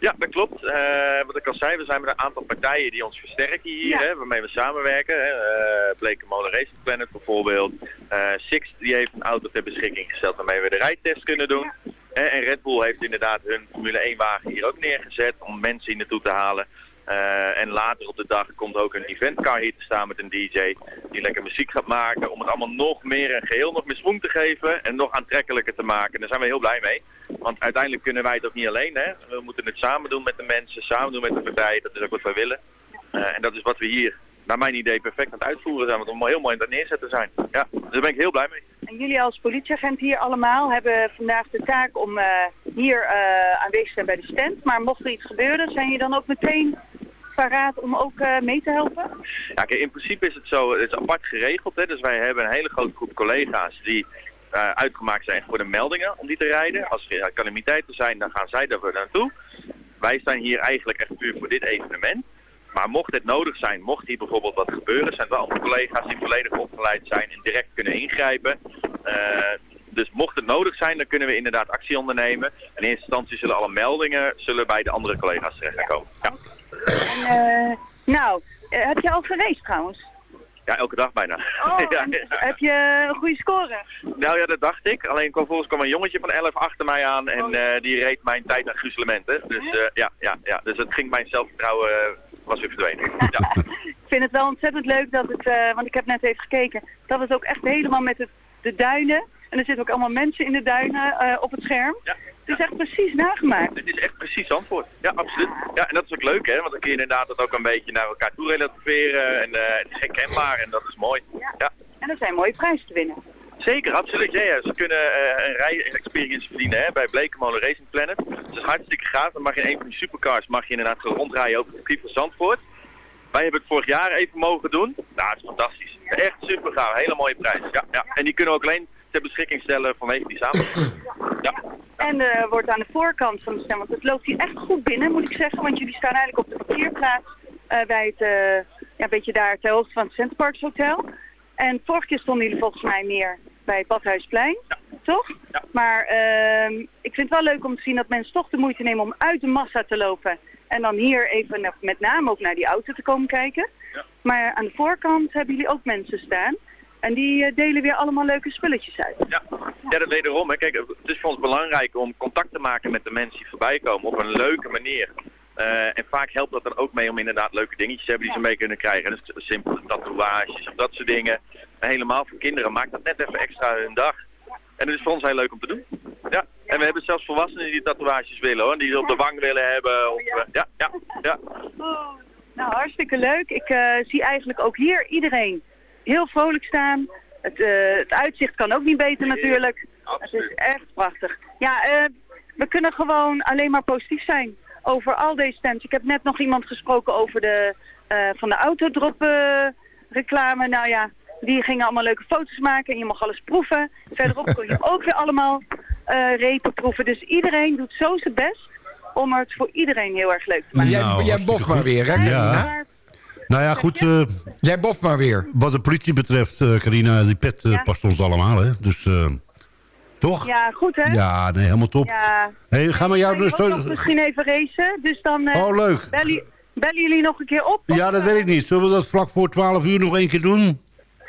Ja, dat klopt. Eh, wat ik al zei, we zijn met een aantal partijen die ons versterken hier, hè, waarmee we samenwerken. Hè. Uh, Blekenmolen Racing Planet bijvoorbeeld. Eh Six die heeft een auto ter beschikking gesteld waarmee we de rijtest kunnen doen. Eh, en Red Bull heeft inderdaad hun Formule 1 wagen hier ook neergezet om mensen hier naartoe te halen. Eh, en later op de dag komt ook een eventcar hier te staan met een DJ die lekker muziek gaat maken. Om het allemaal nog meer een geheel nog meer swing te geven en nog aantrekkelijker te maken. Daar zijn we heel blij mee. Want uiteindelijk kunnen wij het ook niet alleen. Hè? We moeten het samen doen met de mensen, samen doen met de partijen. Dat is ook wat wij willen. Eh, en dat is wat we hier, naar mijn idee, perfect aan het uitvoeren zijn. Want we heel mooi aan het neerzetten zijn. Ja, dus daar ben ik heel blij mee. En jullie als politieagent hier allemaal hebben vandaag de taak om eh, hier aanwezig te zijn bij de stand. Maar mocht er iets gebeuren, zijn je dan ook meteen paraat om ook eh, mee te helpen? Ja, kijk, in principe is het zo, het is apart geregeld. Hè? Dus wij hebben een hele grote groep collega's die eh, uitgemaakt zijn voor de meldingen om die te rijden. Als er calamiteiten zijn, dan gaan zij daar naartoe. Wij staan hier eigenlijk echt puur voor dit evenement. Maar mocht het nodig zijn, mocht hier bijvoorbeeld wat gebeuren, zijn er wel andere collega's die volledig opgeleid zijn en direct kunnen ingrijpen. Eh, dus mocht het nodig zijn, dan kunnen we inderdaad actie ondernemen. En in eerste instantie zullen alle meldingen zullen bij de andere collega's terechtkomen. Ja. En, eh, nou, eh, heb je al gereisd trouwens? ja, elke dag bijna. Oh, ja, heb je een goede score? Nou ja, dat dacht ik. Alleen kwam volgens kwam een jongetje van 11 achter mij aan en eh, die reed mijn tijd naar gruzelementen. Dus ja, ja, ja, dus het ging mijn zelfvertrouwen was weer verdwenen. Ja. Ik vind het wel ontzettend leuk dat het, want ik heb net even gekeken, dat het ook echt helemaal met het, de duinen, en er zitten ook allemaal mensen in de duinen op het scherm. Het is echt precies nagemaakt. Het is echt precies antwoord. Ja, absoluut. Ja, en dat is ook leuk, hè? Want dan kun je inderdaad dat ook een beetje naar elkaar toe relativeren. En eh, het is herkenbaar en dat is mooi. Ja. En er zijn mooie prijzen te winnen. Zeker, absoluut. Ja, ja. Ze kunnen eh, een rij-experience verdienen hè, bij Blekemolen Racing Planet. Dat is hartstikke gaaf. Dan mag je in een van die supercars mag je inderdaad rondrijden over het circuit van Zandvoort. Wij hebben het vorig jaar even mogen doen. Nou, het is fantastisch. Echt super gaaf. Hele mooie prijs. Ja, ja. En die kunnen we ook alleen ter beschikking stellen vanwege die samenwerking. Ja. En er wordt aan de voorkant van de stem, want het loopt hier echt goed binnen, moet ik zeggen. Want jullie staan eigenlijk op de parkeerplaats eh, bij het, eh, ja, een beetje daar ter hoogte van het Centerparks Hotel. En vorige keer stonden jullie volgens mij meer bij het Badhuisplein, toch? Maar ehm, ik vind het wel leuk om te zien dat mensen toch de moeite nemen om uit de massa te lopen. En dan hier even met name ook naar die auto te komen kijken. Maar aan de voorkant hebben jullie ook mensen staan. En die eh, delen weer allemaal leuke spulletjes uit. Ja, ja dat wederom. Hè. Kijk, het is voor ons belangrijk om contact te maken met de mensen die voorbij komen op een leuke manier. Eh, en vaak helpt dat dan ook mee om inderdaad leuke dingetjes te hebben die ze mee kunnen krijgen. Dus simpele tatoeages of dat soort dingen. En helemaal voor kinderen maakt dat net even extra hun dag. En het is voor ons heel leuk om te doen. Ja, en we hebben zelfs volwassenen die tatoeages willen hoor. Die ze op de wang willen hebben. Of, eh, ja, ja, ja. Nou, hartstikke leuk. Ik zie eigenlijk ook hier iedereen heel vrolijk staan. Het, eh, het uitzicht kan ook niet beter natuurlijk. Het is echt prachtig. Ja, eh, we kunnen gewoon alleen maar positief zijn over al deze stands. Ik heb net nog iemand gesproken over de, eh, van de autodrop eh, reclame. Nou ja, die gingen allemaal leuke foto's maken en je mag alles proeven. Verderop kon je ook weer allemaal eh, repen proeven. Dus iedereen doet zo zijn best om het voor iedereen heel erg leuk te maken. jij, Nou, jij boft maar weer, hè? Ja. Nou ja, goed. eh, jij boft maar weer. Wat de politie betreft, eh Carina, die pet eh, past ons allemaal, hè? Dus, eh, toch? Ja, goed hè? Ja, nee, helemaal top. Ja. Hey, ga maar jou dus... misschien even racen, dus dan eh, Oh, leuk. Bellen, bellen jullie nog een keer op? Ja, dat weet ik niet. Zullen we dat vlak voor 12 uur nog één keer doen?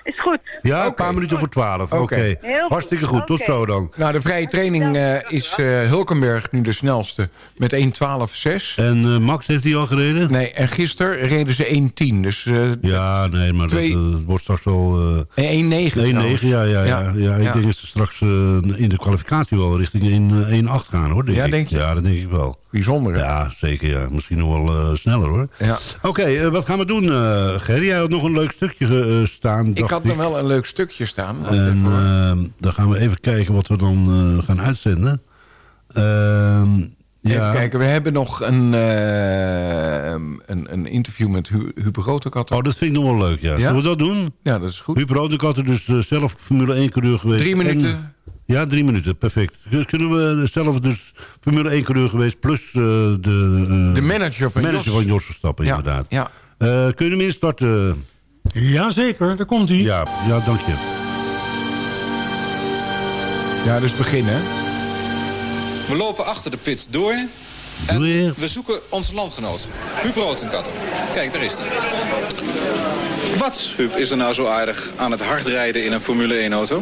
Is goed. Ja, een paar minuten voor 12. Oké. Heel goed. Hartstikke goed. Tot zo dan. Nou, de vrije training eh, is eh, Hulkenberg nu de snelste met 1.12.6. En eh, Max heeft hij al gereden? Nee, en gisteren reden ze 1.10. Dus eh Ja, nee, maar Twee- dat, het wordt straks wel... eh 1.9 1,9, trouwens. ja, ja, ja. ja. Ja, ik ja. denk dat ze straks in de kwalificatie wel richting 1, eh, 1,8 gaan, hoor. Denk Ja, ik. denk je? Ja, dat denk ik wel. Bijzonder. Ja, zeker, ja. Misschien nog wel eh, sneller, hoor. Ja. Oké, wat gaan we doen, eh Gerry? Jij had nog een leuk stukje staan, Ik had nog wel een leuk stukje staan. En even, hoor. eh, dan gaan we even kijken wat we dan eh, gaan uitzenden. Ehm, ja. Even kijken, we hebben nog een, eh, een, een interview met Hu Rotekat. Oh, dat vind ik nog wel leuk, ja. Zullen we dat doen? Ja, dat is goed. Huub Rodekant is dus eh, zelf Formule 1 coureur geweest. Drie minuten. En- ja, drie minuten, perfect. Kun- Kunnen we zelf dus Formule 1 coureur geweest... plus de, De manager van manager Jos. van Jos Verstappen, Ja, inderdaad. ja. Kun je hem instarten? Jazeker, daar komt hij. Ja, ja, dank je. Ja, dus beginnen. We lopen achter de pit door. En we zoeken onze landgenoot. Huub Rotenkatten. Kijk, daar is hij. Wat, Huub, is er nou zo aardig aan het hardrijden in een Formule 1-auto?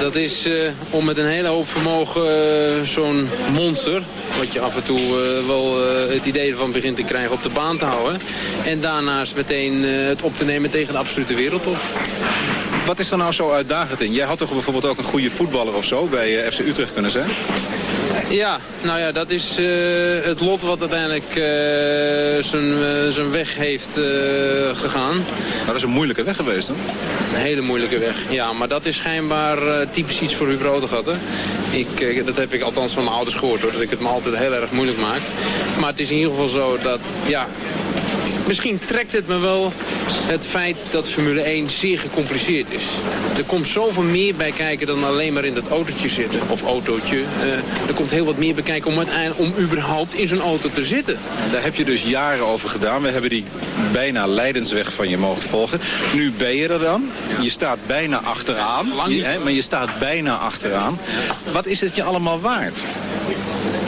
Dat is eh, om met een hele hoop vermogen eh, zo'n monster... wat je af en toe eh, wel het idee van begint te krijgen op de baan te houden. En daarnaast meteen het op te nemen tegen de absolute wereldtop. Wat is er nou zo uitdagend in? Jij had toch bijvoorbeeld ook een goede voetballer of zo bij FC Utrecht kunnen zijn? Ja, nou ja, dat is eh, het lot wat uiteindelijk eh, zijn weg heeft gegaan. Maar dat is een moeilijke weg geweest, hè? Een hele moeilijke weg, ja. Maar dat is schijnbaar typisch iets voor Huub Rodegatten. Ik, dat heb ik althans van mijn ouders gehoord, hoor. Dat ik het me altijd heel erg moeilijk maak. Maar het is in ieder geval zo dat, ja... Misschien trekt het me wel het feit dat Formule 1 zeer gecompliceerd is. Er komt zoveel meer bij kijken dan alleen maar in dat autootje zitten. Of autootje. Eh, er komt heel wat meer bij kijken om, om überhaupt in zo'n auto te zitten. Daar heb je dus jaren over gedaan. We hebben die bijna lijdensweg van je mogen volgen. Nu ben je er dan. Je staat bijna achteraan. Je- hè, maar je staat bijna achteraan. Wat is het je allemaal waard?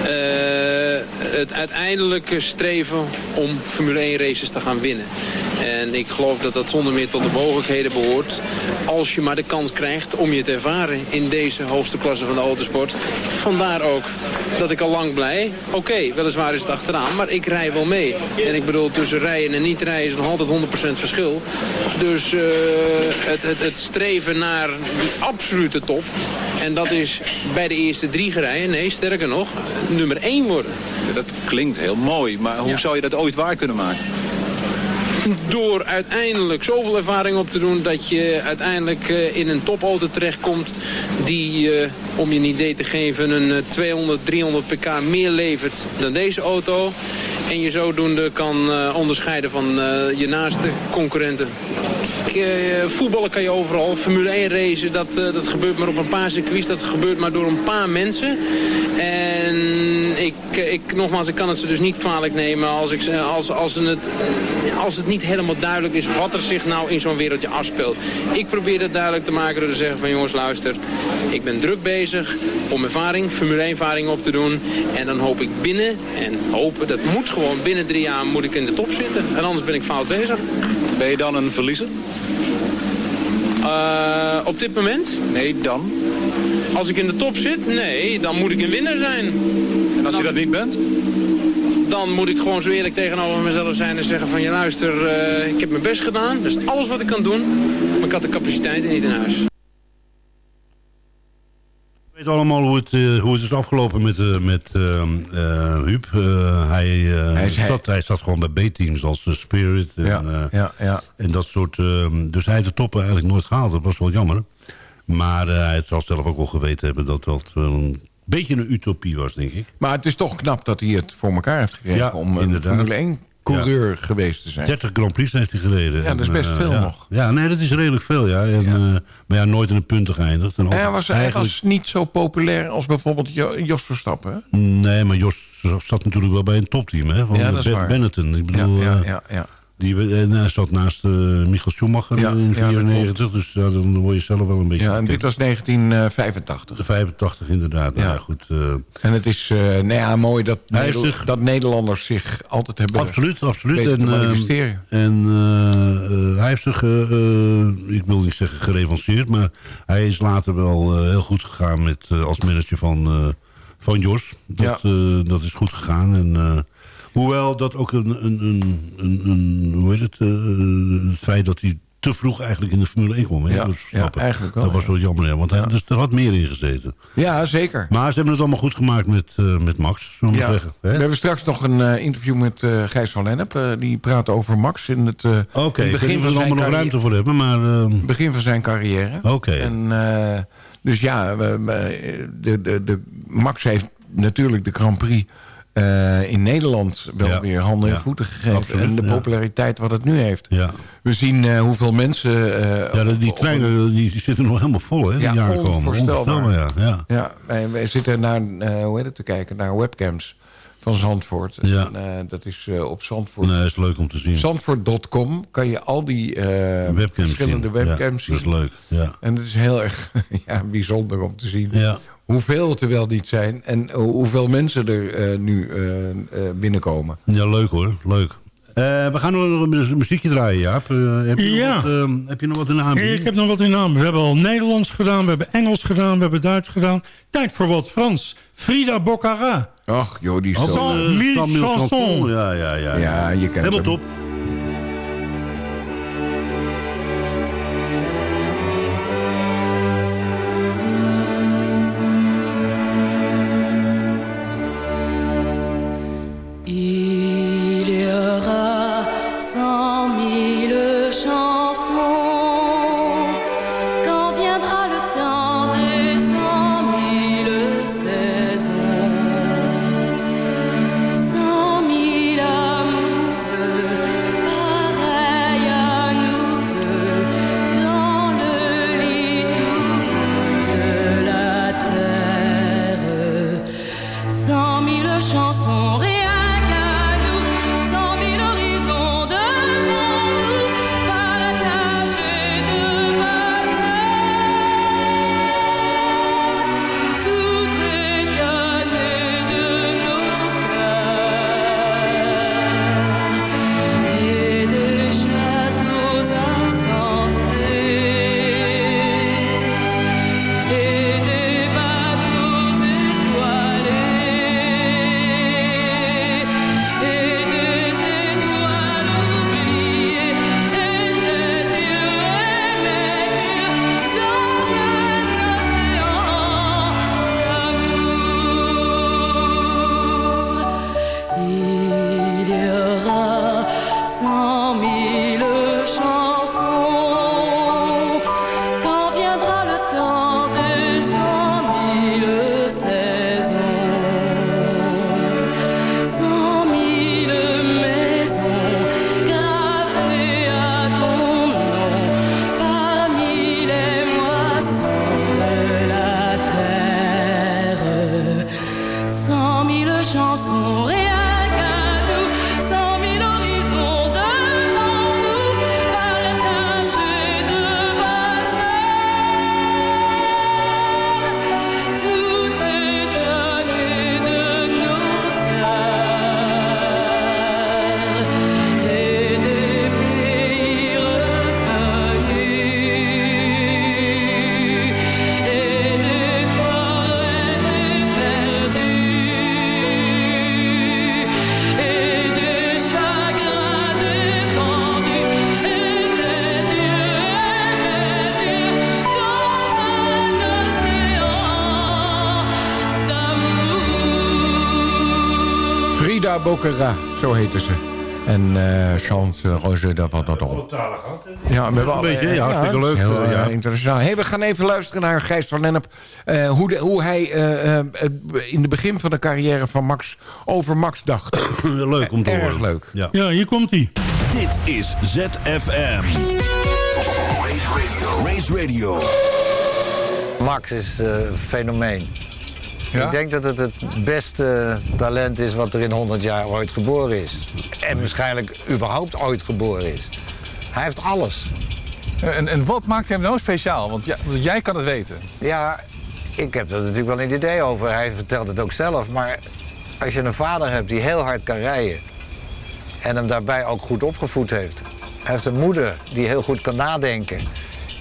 Eh, het uiteindelijke streven om Formule 1 races te gaan winnen. En ik geloof dat dat zonder meer tot de mogelijkheden behoort. Als je maar de kans krijgt om je te ervaren in deze hoogste klasse van de autosport. Vandaar ook dat ik al lang blij. Oké, weliswaar is het achteraan, maar ik rij wel mee. En ik bedoel, tussen rijden en niet rijden is nog altijd 100% verschil. Dus eh, het, het, het streven naar die absolute top. En dat is bij de eerste drie gerijden, nee, sterker nog, nummer één worden. Dat klinkt heel mooi, maar hoe zou je dat ooit waar kunnen maken? Door uiteindelijk zoveel ervaring op te doen dat je uiteindelijk eh, in een topauto terechtkomt die, eh, om je een idee te geven, een eh, 200, 300 pk meer levert dan deze auto. En je zodoende kan eh, onderscheiden van eh, je naaste concurrenten. Eh, voetballen kan je overal. Formule 1 racen, dat, eh, dat gebeurt maar op een paar circuits. Dat gebeurt maar door een paar mensen. En ik, eh, ik, nogmaals, ik kan het ze dus niet kwalijk nemen als, ik, als, als, het, als het niet helemaal duidelijk is wat er zich nou in zo'n wereldje afspeelt. Ik probeer het duidelijk te maken door te zeggen van jongens luister, ik ben druk bezig om ervaring, Formule 1 ervaring op te doen. En dan hoop ik binnen, en hopen, dat moet gewoon binnen drie jaar moet ik in de top zitten. En anders ben ik fout bezig. Ben je dan een verliezer? Eh, op dit moment? Nee, dan? Als ik in de top zit? Nee, dan moet ik een winnaar zijn. En als je dat niet bent? Dan moet ik gewoon zo eerlijk tegenover mezelf zijn en zeggen van... je luister, eh, ik heb mijn best gedaan. Dat is alles wat ik kan doen. Maar ik had de capaciteiten niet in huis. We weten allemaal hoe het, eh, hoe het is afgelopen met, eh, met eh, Huub. Hij, Hij is- zat, hij zat gewoon bij B-teams als Spirit. En, Ja, ja, ja. en dat soort... eh, dus hij de toppen eigenlijk nooit gehaald. Dat was wel jammer. Maar hij zal zelf ook wel geweten hebben dat dat een beetje een utopie was, denk ik. Maar het is toch knap dat hij het voor elkaar heeft gekregen... Om een inderdaad. Formule 1 coureur geweest te zijn. 30 Grand Prix heeft hij gereden. Ja, dat is En, best eh, veel ja. nog. Ja, nee, dat is redelijk veel, ja. En, eh, maar ja, nooit in een punten geëindigd. En hij was, eigenlijk- was niet zo populair als bijvoorbeeld Jo- Jos Verstappen. hè? Nee, maar Jos zat natuurlijk wel bij een topteam, hè? Van Ja, dat is. Benetton. Ik bedoel, Ja, ja, eh, ja, ja. Die, en hij zat naast eh, Michael Schumacher Ja, in ja, dat 94. dus ja, dan word je zelf wel een beetje... Ja, en dit was 1985. 85 inderdaad. Ja, Ja. goed. eh, En het is eh, nou ja, mooi dat, zich- dat Nederlanders zich altijd hebben absoluut, absoluut. En, eh, manifesteren. en eh, eh, hij heeft zich, eh, eh, ik wil niet zeggen gerevanceerd... maar hij is later wel eh, heel goed gegaan met, eh, als manager van, eh, van Jos. Dat, eh, dat is goed gegaan. En, eh, hoewel dat ook een, een, een, een, een- hoe heet het, eh, het feit dat hij te vroeg eigenlijk in de Formule 1 kwam. Hè, Ja, ja, eigenlijk wel, Dat was wel jammer, hè, want hij, dus er had meer in gezeten. Ja, zeker. Maar ze hebben het allemaal goed gemaakt met, eh, met Max, zullen we Ja. We hebben straks nog een eh, interview met eh, Gijs van Lennep. Die praat over Max in het, Oké, in het ik weet begin van er allemaal nog ruimte voor hebben, maar... eh, begin van zijn carrière. Oké. En, dus ja, de, de, de, Max heeft natuurlijk de Grand Prix eh, in Nederland wel Ja. weer handen en Ja. voeten gegeven. Absoluut, en de populariteit wat het nu heeft. Ja. We zien eh, hoeveel mensen... eh, Ja, die treinen die, zitten nog helemaal vol, hè, die Ja, aankomen. onvoorstelbaar. ja. ja. Ja, wij, wij zitten naar, hoe heet het, te kijken naar webcams van Zandvoort. Ja. En, dat is op Zandvoort. Nee, is leuk om te zien. Zandvoort.com kan je al die eh, Webcams verschillende zien. webcams Ja, zien. dat is leuk, ja. En het is heel erg ja, bijzonder om te zien Ja. Hoeveel het er wel niet zijn... en hoe- hoeveel mensen er eh, nu eh, eh, binnenkomen. Ja, leuk hoor, leuk. Eh, we gaan nog een mu- muziekje draaien, Jaap. Heb, je Ja. nog wat, ehm, heb je nog wat in de aanbieding? Ik heb nog wat in naam. We hebben al Nederlands gedaan, we hebben Engels gedaan, we hebben Duits gedaan. Tijd voor wat Frans. Frida Boccara. Ach, joh, die is zo... mille chansons. Ja, ja, ja. Ja, je kent Helemaal hem. top. Boccara, zo heette ze. En eh Chance Roger, daar valt dat op. Ja, we hebben Een beetje, ja, hartstikke dat leuk, Heel eh, eh, ja. interessant. Hey, we gaan even luisteren naar Gijs van Lennep. eh, hoe, de, hoe hij eh, eh, in de begin van de carrière van Max over Max dacht. leuk om te Erg horen. leuk. Ja. Ja, hier komt hij. Dit is ZFM. Race Radio. Race Radio. Max is eh, een fenomeen. Ik denk dat het het beste talent is wat er in 100 jaar ooit geboren is. En waarschijnlijk überhaupt ooit geboren is. Hij heeft alles. En, en wat maakt hem nou speciaal? Want, ja, want jij kan het weten. Ja, ik heb er natuurlijk wel een idee over. Hij vertelt het ook zelf. Maar als je een vader hebt die heel hard kan rijden... en hem daarbij ook goed opgevoed heeft... hij heeft een moeder die heel goed kan nadenken...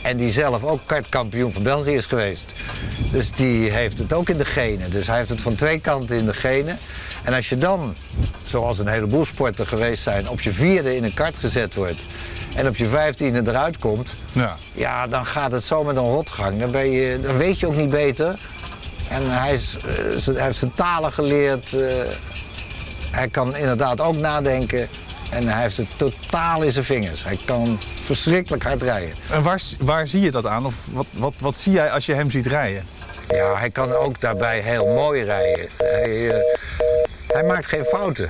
en die zelf ook kartkampioen van België is geweest. Dus die heeft het ook in de genen. Dus hij heeft het van twee kanten in de genen. En als je dan, zoals een heleboel sporten geweest zijn... op je vierde in een kart gezet wordt... en op je vijftiende eruit komt... Ja. Ja, dan gaat het zo met een rotgang. Dan, ben je, dan weet je ook niet beter. En hij, is, eh, hij heeft zijn talen geleerd. eh, hij kan inderdaad ook nadenken. En hij heeft het totaal in zijn vingers. Hij kan verschrikkelijk hard rijden. En waar, waar zie je dat aan? Of wat, wat, wat zie jij als je hem ziet rijden? Ja, hij kan ook daarbij heel mooi rijden. Hij, eh, hij maakt geen fouten.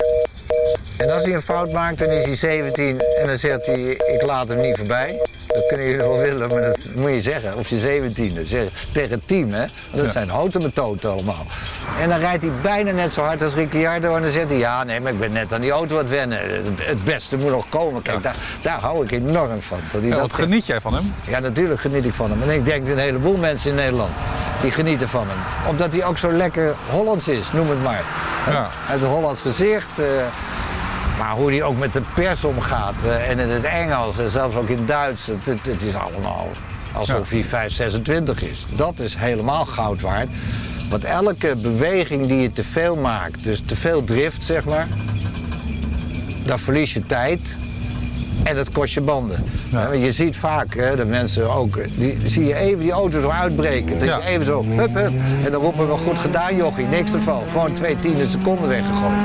En als hij een fout maakt, dan is hij 17 en dan zegt hij: Ik laat hem niet voorbij. Dat kunnen jullie wel willen, maar dat moet je zeggen. Op je 17e. Zeg, tegen het team, hè? Want dat Ja. zijn houten allemaal. En dan rijdt hij bijna net zo hard als Ricciardo. En dan zegt hij: Ja, nee, maar ik ben net aan die auto aan het wennen. Het, beste moet nog komen. Kijk, daar, daar hou ik enorm van. Dat hij Ja, dat wat zegt. geniet jij van hem? Ja, natuurlijk geniet ik van hem. En ik denk een heleboel mensen in Nederland die genieten van hem. Omdat hij ook zo lekker Hollands is, noem het maar. Ja. Heeft een Hollands gezicht. eh, Maar hoe die ook met de pers omgaat eh, en in het Engels en zelfs ook in het Duits, het, het, het is allemaal alsof hij 5, 26 is. Dat is helemaal goud waard. Want elke beweging die je te veel maakt, dus te veel drift zeg maar, dan verlies je tijd en dat kost je banden. Ja, je ziet vaak hè, dat mensen ook, die, zie je even die auto zo uitbreken. Dat je even zo, hup, hup. En dan roepen we goed gedaan jochie, niks ervan. Gewoon twee tiende seconden weggegooid.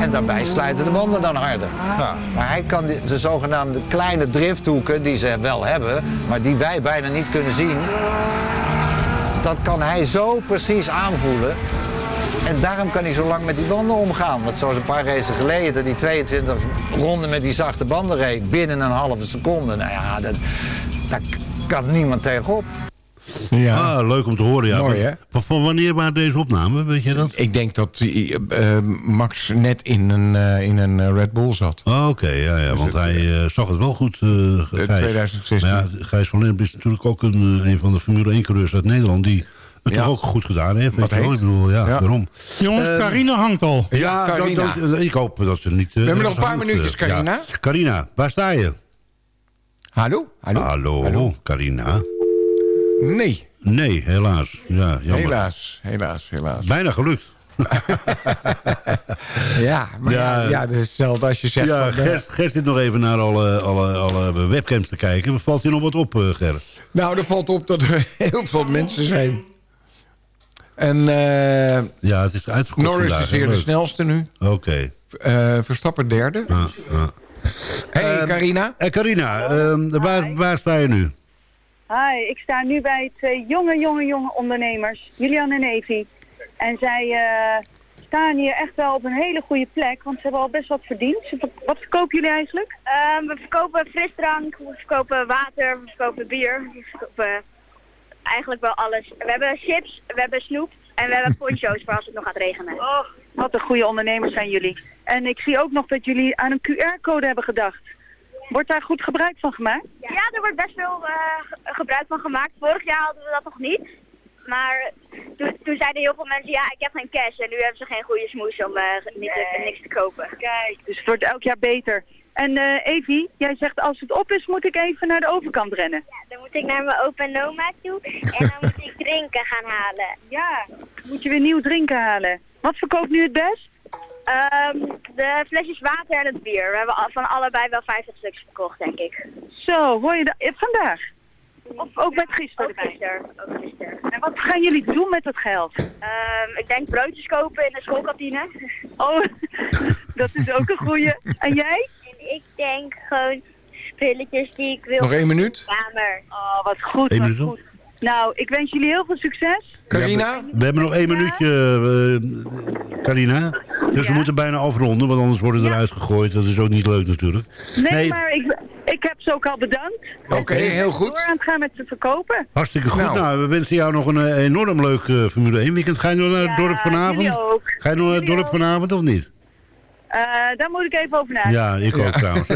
En daarbij slijten de banden dan harder. Maar hij kan die, de zogenaamde kleine drifthoeken, die ze wel hebben, maar die wij bijna niet kunnen zien. Dat kan hij zo precies aanvoelen. En daarom kan hij zo lang met die banden omgaan. Want zoals een paar races geleden, dat hij 22 ronden met die zachte banden reed binnen een halve seconde. Nou ja, dat, daar kan niemand tegenop. Ja. Ah, leuk om te horen, ja. Mooi, hè? Van, wanneer waren deze opnamen, weet je dat? Ik denk dat eh, eh, Max net in een, eh, in een Red Bull zat. Ah, Oké, ja, ja, want hij eh, zag het wel goed, eh Gijs. 2016. Maar ja, Gijs van Lennep is natuurlijk ook een, een van de Formule 1-coureurs uit Nederland... die het Ja. toch ook goed gedaan heeft. Weet Wat heet? Ik bedoel, ja, Ja. daarom. Jongens, Eh, Carina hangt al. Ja, dat- Carina. dat- ik hoop dat ze niet... eh, We hebben nog een paar hangt, minuutjes, eh, ja. Carina. Carina, waar sta je? Hallo? Hallo? Hallo, Carina. Nee, Nee, helaas. Ja, jammer. helaas, helaas, helaas. Bijna gelukt. Ja, maar ja, Ja. ja, dat is hetzelfde als je zegt Ja, van... Gert zit nog even naar alle, alle, alle webcams te kijken. Valt je nog wat op, Gert? nou, er valt op dat er heel veel mensen zijn. En eh, Ja, het is uitverkocht Norris vandaag, is weer de snelste nu. Oké. Eh, Verstappen derde. Ja, ja. hey, Ehm, Carina. Eh, Carina, ehm, waar, waar sta je nu? Hi, ik sta nu bij twee jonge, jonge, jonge ondernemers, Julian en Evi. En zij eh, staan hier echt wel op een hele goede plek, want ze hebben al best wat verdiend. Wat verkopen jullie eigenlijk? Ehm, we verkopen frisdrank, we verkopen water, we verkopen bier. We verkopen eigenlijk wel alles. We hebben chips, we hebben snoep en we hebben poncho's voor als het nog gaat regenen. Oh, wat een goede ondernemers zijn jullie. En ik zie ook nog dat jullie aan een QR-code hebben gedacht. Wordt daar goed gebruik van gemaakt? Ja, er wordt best veel eh, ge- gebruik van gemaakt. Vorig jaar hadden we dat nog niet. Maar toen, toen zeiden heel veel mensen, ja, ik heb geen cash. En nu hebben ze geen goede smoes om eh, niet niks te kopen. Kijk, dus het wordt elk jaar beter. En eh Evi, jij zegt als het op is moet ik even naar de overkant rennen. Dan moet ik naar mijn opa en oma toe en dan moet ik drinken gaan halen. Ja, moet je weer nieuw drinken halen. Wat verkoopt nu het best? Ehm, de flesjes water en het bier. We hebben van allebei wel 50 stuks verkocht, denk ik. Zo, hoor je dat? eh, Vandaag? Of ook met gisteren? Ook gisteren. Ook gisteren. En wat gaan jullie doen met het geld? Ehm, ik denk broodjes kopen in de schoolkantine. Oh, dat is ook een goeie. En jij? Ik denk gewoon spulletjes die ik wil. Nog één minuut. Kamer. Oh, wat goed, Eén wat minuut goed. Nou, ik wens jullie heel veel succes. Carina? We hebben nog één minuutje, eh, Carina. Dus we moeten bijna afronden, want anders worden we eruit gegooid. Dat is ook niet leuk natuurlijk. Nee, maar ik, ik heb ze ook al bedankt. Oké, heel goed. Door aan het gaan met ze verkopen. Hartstikke goed. Nou. Nou, we wensen jou nog een eh, enorm leuk eh, Formule 1 weekend. Ga je nog naar het dorp vanavond? ook. Ga je nog naar het dorp ook. vanavond of niet? Eh, daar moet ik even over nadenken. Ja, ik ook trouwens.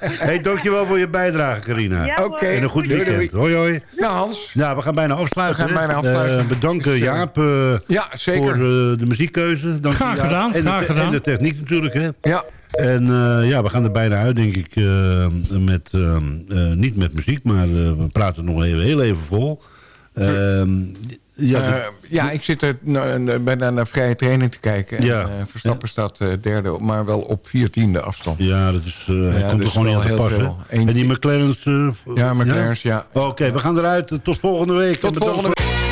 hey, dankjewel voor je bijdrage, Carina. Ja, Oké. En een goed weekend. doei. Hoi, hoi. Nou, Hans. Ja, we gaan bijna afsluiten. We gaan bijna afsluiten. Eh, bedanken Jaap eh, Ja, zeker. voor eh, de muziekkeuze. Dank je, Graag Jaap. gedaan, En de, graag te- gedaan. En de techniek natuurlijk, hè. Ja. En eh, ja, we gaan er bijna uit, denk ik. eh, met, niet met muziek, maar eh, we praten nog even, heel even vol. Ja, Eh, ja, ik zit er na- bijna naar vrije training te kijken. En, Ja. eh, Verstappen staat eh, derde, maar wel op viertiende afstand. ja, dat is, hij Ja, komt er gewoon wel niet aan te heel passen. veel. Eén- En die McLaren's... Ja, McLaren's, ja. Oké, we gaan eruit. Tot volgende week. Tot En volgende voor-